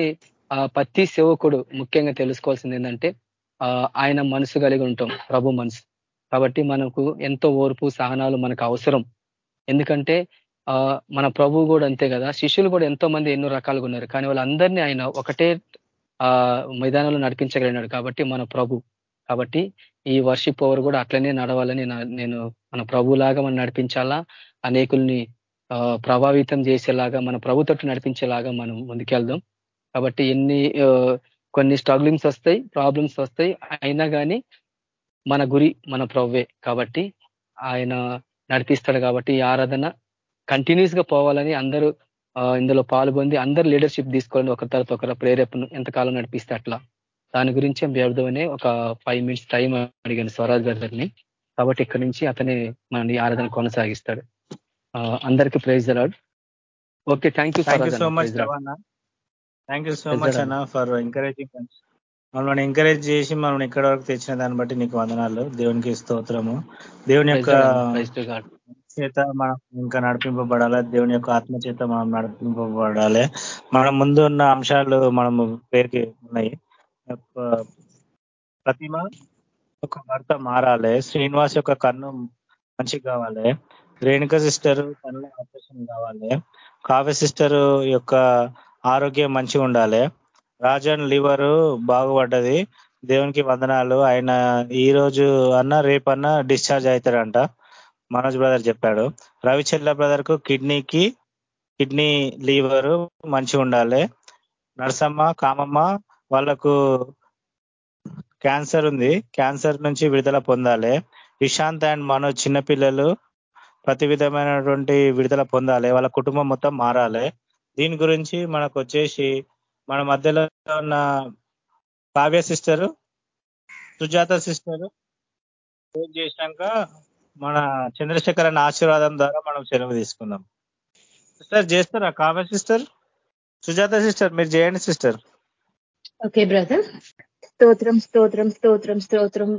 ప్రతి సేవకుడు ముఖ్యంగా తెలుసుకోవాల్సింది ఏంటంటే ఆయన మనసు కలిగి ఉంటాం. ప్రభు మనసు. కాబట్టి మనకు ఎంతో ఓర్పు సహనాలు మనకు అవసరం. ఎందుకంటే మన ప్రభువు కూడా అంతే కదా. శిష్యులు కూడా ఎంతో మంది ఎన్నో రకాలుగా ఉన్నారు. కానీ వాళ్ళందరినీ ఆయన ఒకటే ఆ మైదానంలో నడిపించగలిగినాడు కాబట్టి మన ప్రభు. కాబట్టి ఈ వర్షిప్ పవర్ కూడా అట్లనే నడవాలని నేను మన ప్రభులాగా మనం నడిపించాలా అనేకుల్ని ప్రభావితం చేసేలాగా మన ప్రభుత్వ నడిపించేలాగా మనం ముందుకెళ్దాం. కాబట్టి ఎన్ని కొన్ని స్ట్రగ్లింగ్స్ వస్తాయి ప్రాబ్లమ్స్ వస్తాయి అయినా కానీ మన గురి మన ప్రవ్వే కాబట్టి ఆయన నడిపిస్తాడు కాబట్టి ఈ ఆరాధన కంటిన్యూస్గా పోవాలని అందరూ ఇందులో పాల్గొంది అందరు లీడర్షిప్ తీసుకోవాలని ఒకరి తర్వాత ఒకరు ప్రేరేపణ ఎంతకాలం నడిపిస్తే అట్లా. దాని గురించి వ్యర్థమనే ఒక ఫైవ్ మినిట్స్ టైం అడిగాను స్వరాజ్ గారిని కాబట్టి ఇక్కడ నుంచి అతనే మన ఆరాధన కొనసాగిస్తాడు. అందరికీ praise Lord okay thank you so much thank you so much అన్న ఫర్ ఎంకరేజింగ్ మనల్ని ఎంకరేజ్ చేసి మనం ఇక్కడ వరకు తెచ్చిన దాన్ని బట్టి నీకు వందనాలు. దేవునికి స్తోత్రము. దేవుని యొక్క చేత మనం ఇంకా నడిపింపబడాలి? దేవుని యొక్క ఆత్మ చేత మనం నడిపింపబడాలి. మన ముందు ఉన్న అంశాలు మనము పేరుకి ఉన్నాయి. ప్రతిమ ఒక భర్త మారాలి. శ్రీనివాస్ యొక్క కన్ను మంచిగా కావాలి. రేణుక సిస్టర్ కన్ను ఆపరేషన్ కావాలి. కావ్య సిస్టర్ యొక్క ఆరోగ్యం మంచిగా ఉండాలి. రాజన్ లివర్ బాగుపడ్డది. దేవునికి వందనాలు. ఆయన ఈ రోజు అన్న రేపన్నా డిశ్చార్జ్ అవుతారంట మనోజ్ బ్రదర్ చెప్పాడు. రవిచల్ల బ్రదర్కు కిడ్నీకి కిడ్నీ లీవర్ మంచిగా ఉండాలి. నర్సమ్మ కామమ్మ వాళ్ళకు క్యాన్సర్ ఉంది. క్యాన్సర్ నుంచి విడుదల పొందాలి. ఇషాంత్ అండ్ మనోజ్ చిన్నపిల్లలు ప్రతి విధమైనటువంటి విడుదల పొందాలి. వాళ్ళ కుటుంబం మొత్తం మారాలి. దీని గురించి మనకు వచ్చేసి మన మధ్యలో ఉన్న Kavya sister Sujatha sister phone చేసినాక మన చంద్రశేఖర్ అన్న ఆశీర్వాదం ద్వారా మనం సెలవు తీసుకుందాం సిస్టర్ చేస్తారా? కావ్య సిస్టర్? సుజాత సిస్టర్ మీరు చేయండి సిస్టర్. Okay brother. స్తోత్రం స్తోత్రం స్తోత్రం స్తోత్రం.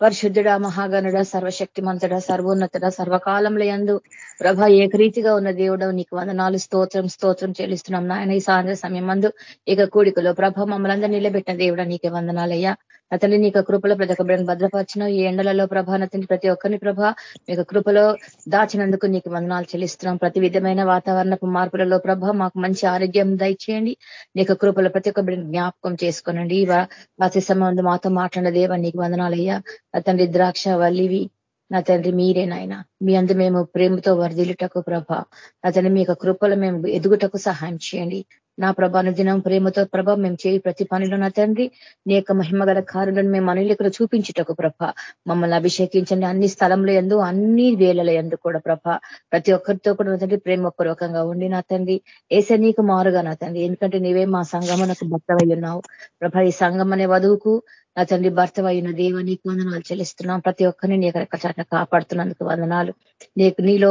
పరిశుద్ధుడ మహాగణుడ సర్వశక్తిమంతుడ సర్వోన్నతుడ సర్వకాలంలో ఎందు ప్రభ ఏకరీతిగా ఉన్న దేవుడు నీకు వందనాలు. స్తోత్రం స్తోత్రం చెల్లిస్తున్నాం నాయన. ఈ సాయంత్ర సమయం మందు ఇక కూడికలో ప్రభ మమ్మల్ని అందరూ నిలబెట్టిన దేవుడ నీకే వందనాలయ్యా. అతని నీకు కృపలో ప్రతి ఒక్క భద్రపరచిన. ఈ ఎండలలో ప్రభ నతని ప్రతి ఒక్కరిని ప్రభ మీకు కృపలో దాచినందుకు నీకు వందనాలు చెల్లిస్తున్నాం. ప్రతి విధమైన వాతావరణపు మార్పులలో ప్రభ మాకు మంచి ఆరోగ్యం దయచేయండి. నీకు కృపలో ప్రతి ఒక్క జ్ఞాపకం చేసుకోనండి. వాసి సంబంధం మాతో మాట్లాడిన దేవ నీకు వందనాలయ్యా. అతని ద్రాక్ష వల్లివి నా తండ్రి మీరే నాయన. మీ అందు మేము ప్రేమతో వర్దిలుటకు ప్రభ అతని మీ కృపలు మేము ఎదుగుటకు సహాయం చేయండి. నా ప్రభ అనుదినం ప్రేమతో ప్రభ మేము చేయి ప్రతి పనిలో నా తండ్రి నీ యొక్క మహిమగల కారులను మేము అనులకులు చూపించుటకు ప్రభ. మమ్మల్ని అభిషేకించండి అన్ని స్థలంలో ఎందు అన్ని వేళల ఎందు కూడా ప్రభ. ప్రతి ఒక్కరితో కూడా నా తండ్రి ప్రేమపూర్వకంగా ఉండి నా తండ్రి. ఏసే నీకు మారుగా నా తండ్రి. ఎందుకంటే నీవే మా సంగమనకు భర్తవై ఉన్నావు. ప్రభ ఈ సంగం అనే వధువుకు నా తండ్రి భర్త అయిన దేవ నీకు వందనాలు చెల్లిస్తున్నాం. ప్రతి ఒక్కరిని నీ యొక్క చాట కాపాడుతున్నందుకు వందనాలు. నీకు నీలో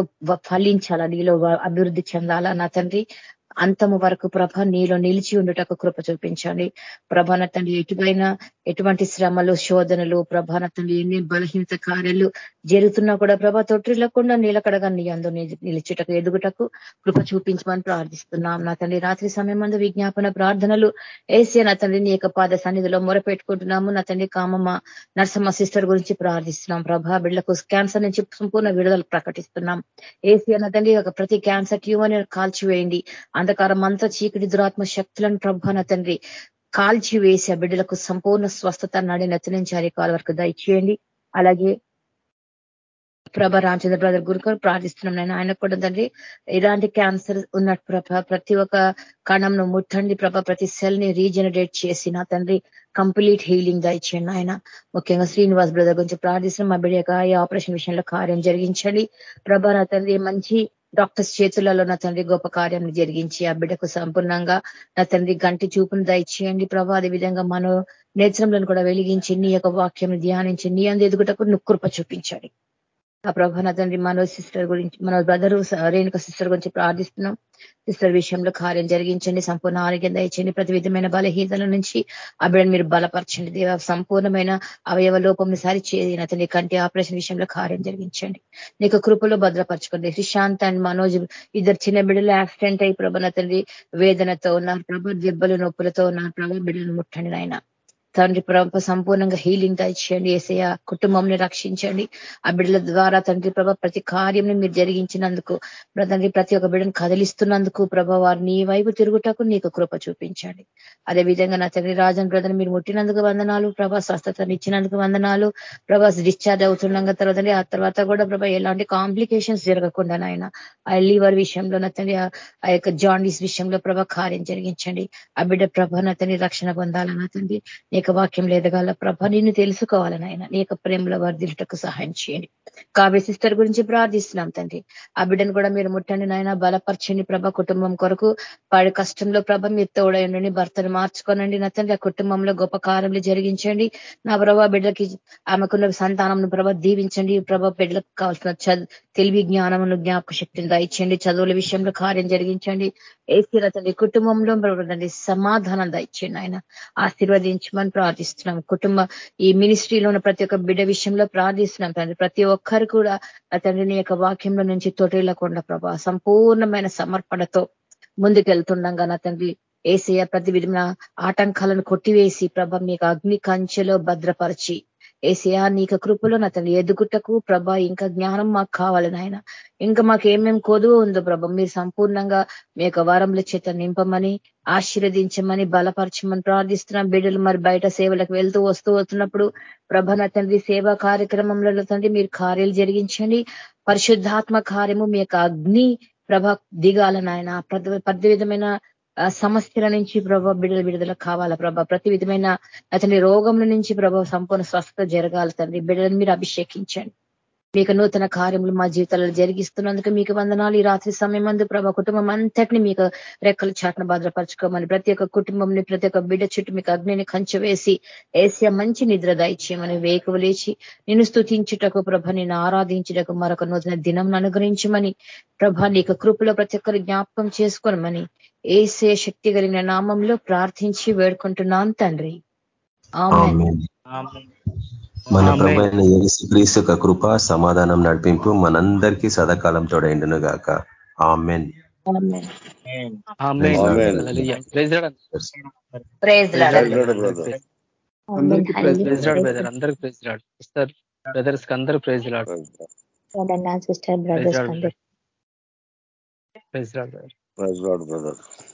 ఫలించాలా నీలో అభివృద్ధి చెందాలా నా తండ్రి. అంతము వరకు ప్రభ నీలో నిలిచి ఉండుటకు కృప చూపించండి. ప్రభ నా తండ్రి ఎటువైనా ఎటువంటి శ్రమలు శోధనలు ప్రభా తండ్రి ఎన్ని బలహీనత కార్యాలు జరుగుతున్నా కూడా ప్రభా తొట్టిల్లకుండా నీలకడగా నీ అందు నిలిచుటకు ఎదుగుటకు కృప చూపించమని ప్రార్థిస్తున్నాం. నా తండ్రి రాత్రి సమయం అందు విజ్ఞాపన ప్రార్థనలు ఏసీ నా తండ్రి నీ యొక్క పాద సన్నిధిలో మొరపెట్టుకుంటున్నాము. నా తండ్రి కామమ్మ నర్సమ్మ సిస్టర్ గురించి ప్రార్థిస్తున్నాం ప్రభా. బిడ్డలకు క్యాన్సర్ నుంచి సంపూర్ణ విడుదల ప్రకటిస్తున్నాం. ఏసీ అన్న తండ్రి ఒక ప్రతి క్యాన్సర్ ట్యూమర్ కాల్చివేయండి. అంధకారం అంతా చీకటి దురాత్మ శక్తులను ప్రభా తండ్రి కాల్చి వేసి ఆ బిడ్డలకు సంపూర్ణ స్వస్థత నాడి నచ్చనించారి కాల వరకు దయచేయండి. అలాగే ప్రభ రామచంద్ర బ్రదర్ గురుకొని ప్రార్థిస్తున్నాం నేను ఆయనకు కూడా తండ్రి ఇలాంటి క్యాన్సర్ ఉన్నట్టు ప్రభ ప్రతి ఒక్క కణంను ముట్టండి ప్రభ. ప్రతి సెల్ని రీజనరేట్ చేసి నా తండ్రి కంప్లీట్ హీలింగ్ దయచేయండి ఆయన ముఖ్యంగా శ్రీనివాస్ బ్రదర్ గురించి ప్రార్థిస్తున్నాం. మా బిడ్డ ఆపరేషన్ విషయంలో కార్యం జరిగించండి. ప్రభ నా తండ్రి మంచి డాక్టర్స్ చేతులలో నా తండ్రి గొప్ప కార్యం జరిగించి ఆ బిడ్డకు సంపూర్ణంగా నా తండ్రి గంటి చూపును దయచేయండి. ప్రభా అదేవిధంగా మనో నేత్రంలను కూడా వెలిగించి నీ యొక్క వాక్యం ధ్యానించి నీ అందు ఎదుగుటకు నుక్కృప చూపించాడు. ఆ ప్రభా నా తండ్రి మనోజ్ సిస్టర్ గురించి మనోజ్ బ్రదరు రేణుక సిస్టర్ గురించి ప్రార్థిస్తున్నాం. సిస్టర్ విషయంలో కార్యం జరిగించండి సంపూర్ణ ఆరోగ్యం దయచండి ప్రతి విధమైన బలహీనతల నుంచి ఆ బిడ్డను మీరు బలపరచండి. దేవ సంపూర్ణమైన అవయవ లోపం సారి చేయని అతని కంటి ఆపరేషన్ విషయంలో కార్యం జరిగించండి. నీకు కృపలో భద్రపరచుకోండి. శ్రీశాంత్ అండ్ మనోజ్ ఇద్దరు చిన్న బిడ్డలు యాక్సిడెంట్ అయ్యి ప్రభన తండ్రి వేదనతో ఉన్నారు. ప్రభ దెబ్బలు నొప్పులతో ఉన్నారు. ప్రభ బిడ్డలు ముట్టండి నాయన. తండ్రి ప్రభ సంపూర్ణంగా హీలింగ్ దయచేయండి ఏసయ కుటుంబంని రక్షించండి. ఆ బిడ్డల ద్వారా తండ్రి ప్రభ ప్రతి కార్యంని మీరు జరిగించినందుకు తండ్రి ప్రతి ఒక్క బిడ్డను కదిలిస్తున్నందుకు ప్రభ వారు నీ వైపు తిరుగుటకు నీకు కృప చూపించండి. అదే విధంగా నా తండ్రి రాజన్ బ్రదర్ మీరు ముట్టినందుకు వందనాలు. ప్రభ స్వస్థతను ఇచ్చినందుకు వందనాలు. ప్రభ డిశ్చార్జ్ అవుతుండగా తర్వాత ఆ తర్వాత కూడా ప్రభ ఎలాంటి కాంప్లికేషన్స్ జరగకుండా నాయన ఆ లీవర్ విషయంలో నా తండ్రి ఆ యొక్క జాండీస్ విషయంలో ప్రభ కార్యం జరిగించండి. ఆ బిడ్డ ప్రభ నా తండ్రి రక్షణ పొందాలన్న తండ్రి యొక్క వాక్యం లేదగాల ప్రభ నిన్ను తెలుసుకోవాలని ఆయన నీ యొక్క ప్రేమలో వర్ధిల్టకు సహాయం చేయండి. కావ్య సిస్టర్ గురించి ప్రార్థిస్తున్నాం తండ్రి. ఆ బిడ్డను కూడా మీరు ముట్టండి నాయన. బలపరచండి ప్రభ కుటుంబం కొరకు. వాడి కష్టంలో ప్రభ మీరు తోడయండి భర్తను మార్చుకోనండి. నా తండ్రి ఆ కుటుంబంలో గొప్ప కార్యములు జరిగించండి. నా ప్రభ బిడ్డకి ఆమెకున్న సంతానం ప్రభ దీవించండి. ప్రభ బిడ్డలకు కావాల్సిన తెలివి జ్ఞానమును జ్ఞాపక శక్తిని దయచేయండి. చదువుల విషయంలో కార్యం జరిగించండి. ఏసీ తండ్రి కుటుంబంలో సమాధానం దయచేయండి ఆయన ఆశీర్వదించమని ప్రార్థిస్తున్నాం. కుటుంబ ఈ మినిస్ట్రీలో ఉన్న ప్రతి ఒక్క బిడ్డ విషయంలో ప్రార్థిస్తున్నాం తండ్రి. ప్రతి ఒక్కరు కూడా తండ్రిని యొక్క వాక్యంలో నుంచి తొటిల్లకుండా ప్రభా సంపూర్ణమైన సమర్పణతో ముందుకెళ్తుండగా నా తండ్రి. ఏసయ్య ప్రతి విధమైన ఆటంకాలను కొట్టివేసి ప్రభ మీకు అగ్ని కంచెలో భద్రపరిచి ఏసయా నీకు కృపలో నా తండ్రి ఎదుగుటకు ప్రభ ఇంకా జ్ఞానం మాకు కావాలి నాయన. ఇంకా మాకు ఏమేం కొదువు ఉందో ప్రభ మీరు సంపూర్ణంగా మీ యొక్క వారంలో చేత నింపమని ఆశీర్వదించమని బలపరచమని ప్రార్థిస్తున్నాం. బిడ్డలు మరి బయట సేవలకు వెళ్తూ వస్తూ వస్తున్నప్పుడు ప్రభ నా తండ్రి సేవా కార్యక్రమంలో తండ్రి మీరు కార్యాలు జరిగించండి. పరిశుద్ధాత్మ కార్యము మీ యొక్క అగ్ని ప్రభ దిగాల నాయన. ప్రతి విధమైన సమస్యల నుంచి ప్రభా బిడ్డల విడుదల కావాలా ప్రభా? ప్రతి విధమైన అతని రోగంల నుంచి ప్రభావ సంపూర్ణ స్వస్థత జరగాలి తండ్రి. బిడ్డలను మీరు అభిషేకించండి. మీకు నూతన కార్యములు మా జీవితాలలో జరిగిస్తున్నందుకు మీకు వందనాలు. ఈ రాత్రి సమయం మందు ప్రభా కుటుంబం అంతటిని మీకు రెక్కల చాటును భద్రపరచుకోమని ప్రతి ఒక్క కుటుంబంని ప్రతి ఒక్క బిడ్డ చుట్టూ మీకు అగ్నిని కంచె వేసి ఏసియా మంచి నిద్ర దయచేయమని వేకువ లేచి నిన్ను స్థుతించుటకు ప్రభ నేను ఆరాధించుటకు మరొక నూతన దినం అనుగ్రహించమని ప్రభ నీకు కృపలో ప్రతి ఒక్కరు జ్ఞాపకం చేసుకోనమని ఏసే శక్తి కలిగిన నామంలో ప్రార్థించి వేడుకుంటున్నాను తండ్రి. మన క్రీస్తు యొక్క కృప సమాధానం నడిపింపు మనందరికీ సదాకాలం తోడైండును గాక ఆమెన్. బ్రదర్స్ అందరూ praise Lord. Sister brothers praise Lord. Praise Lord brother.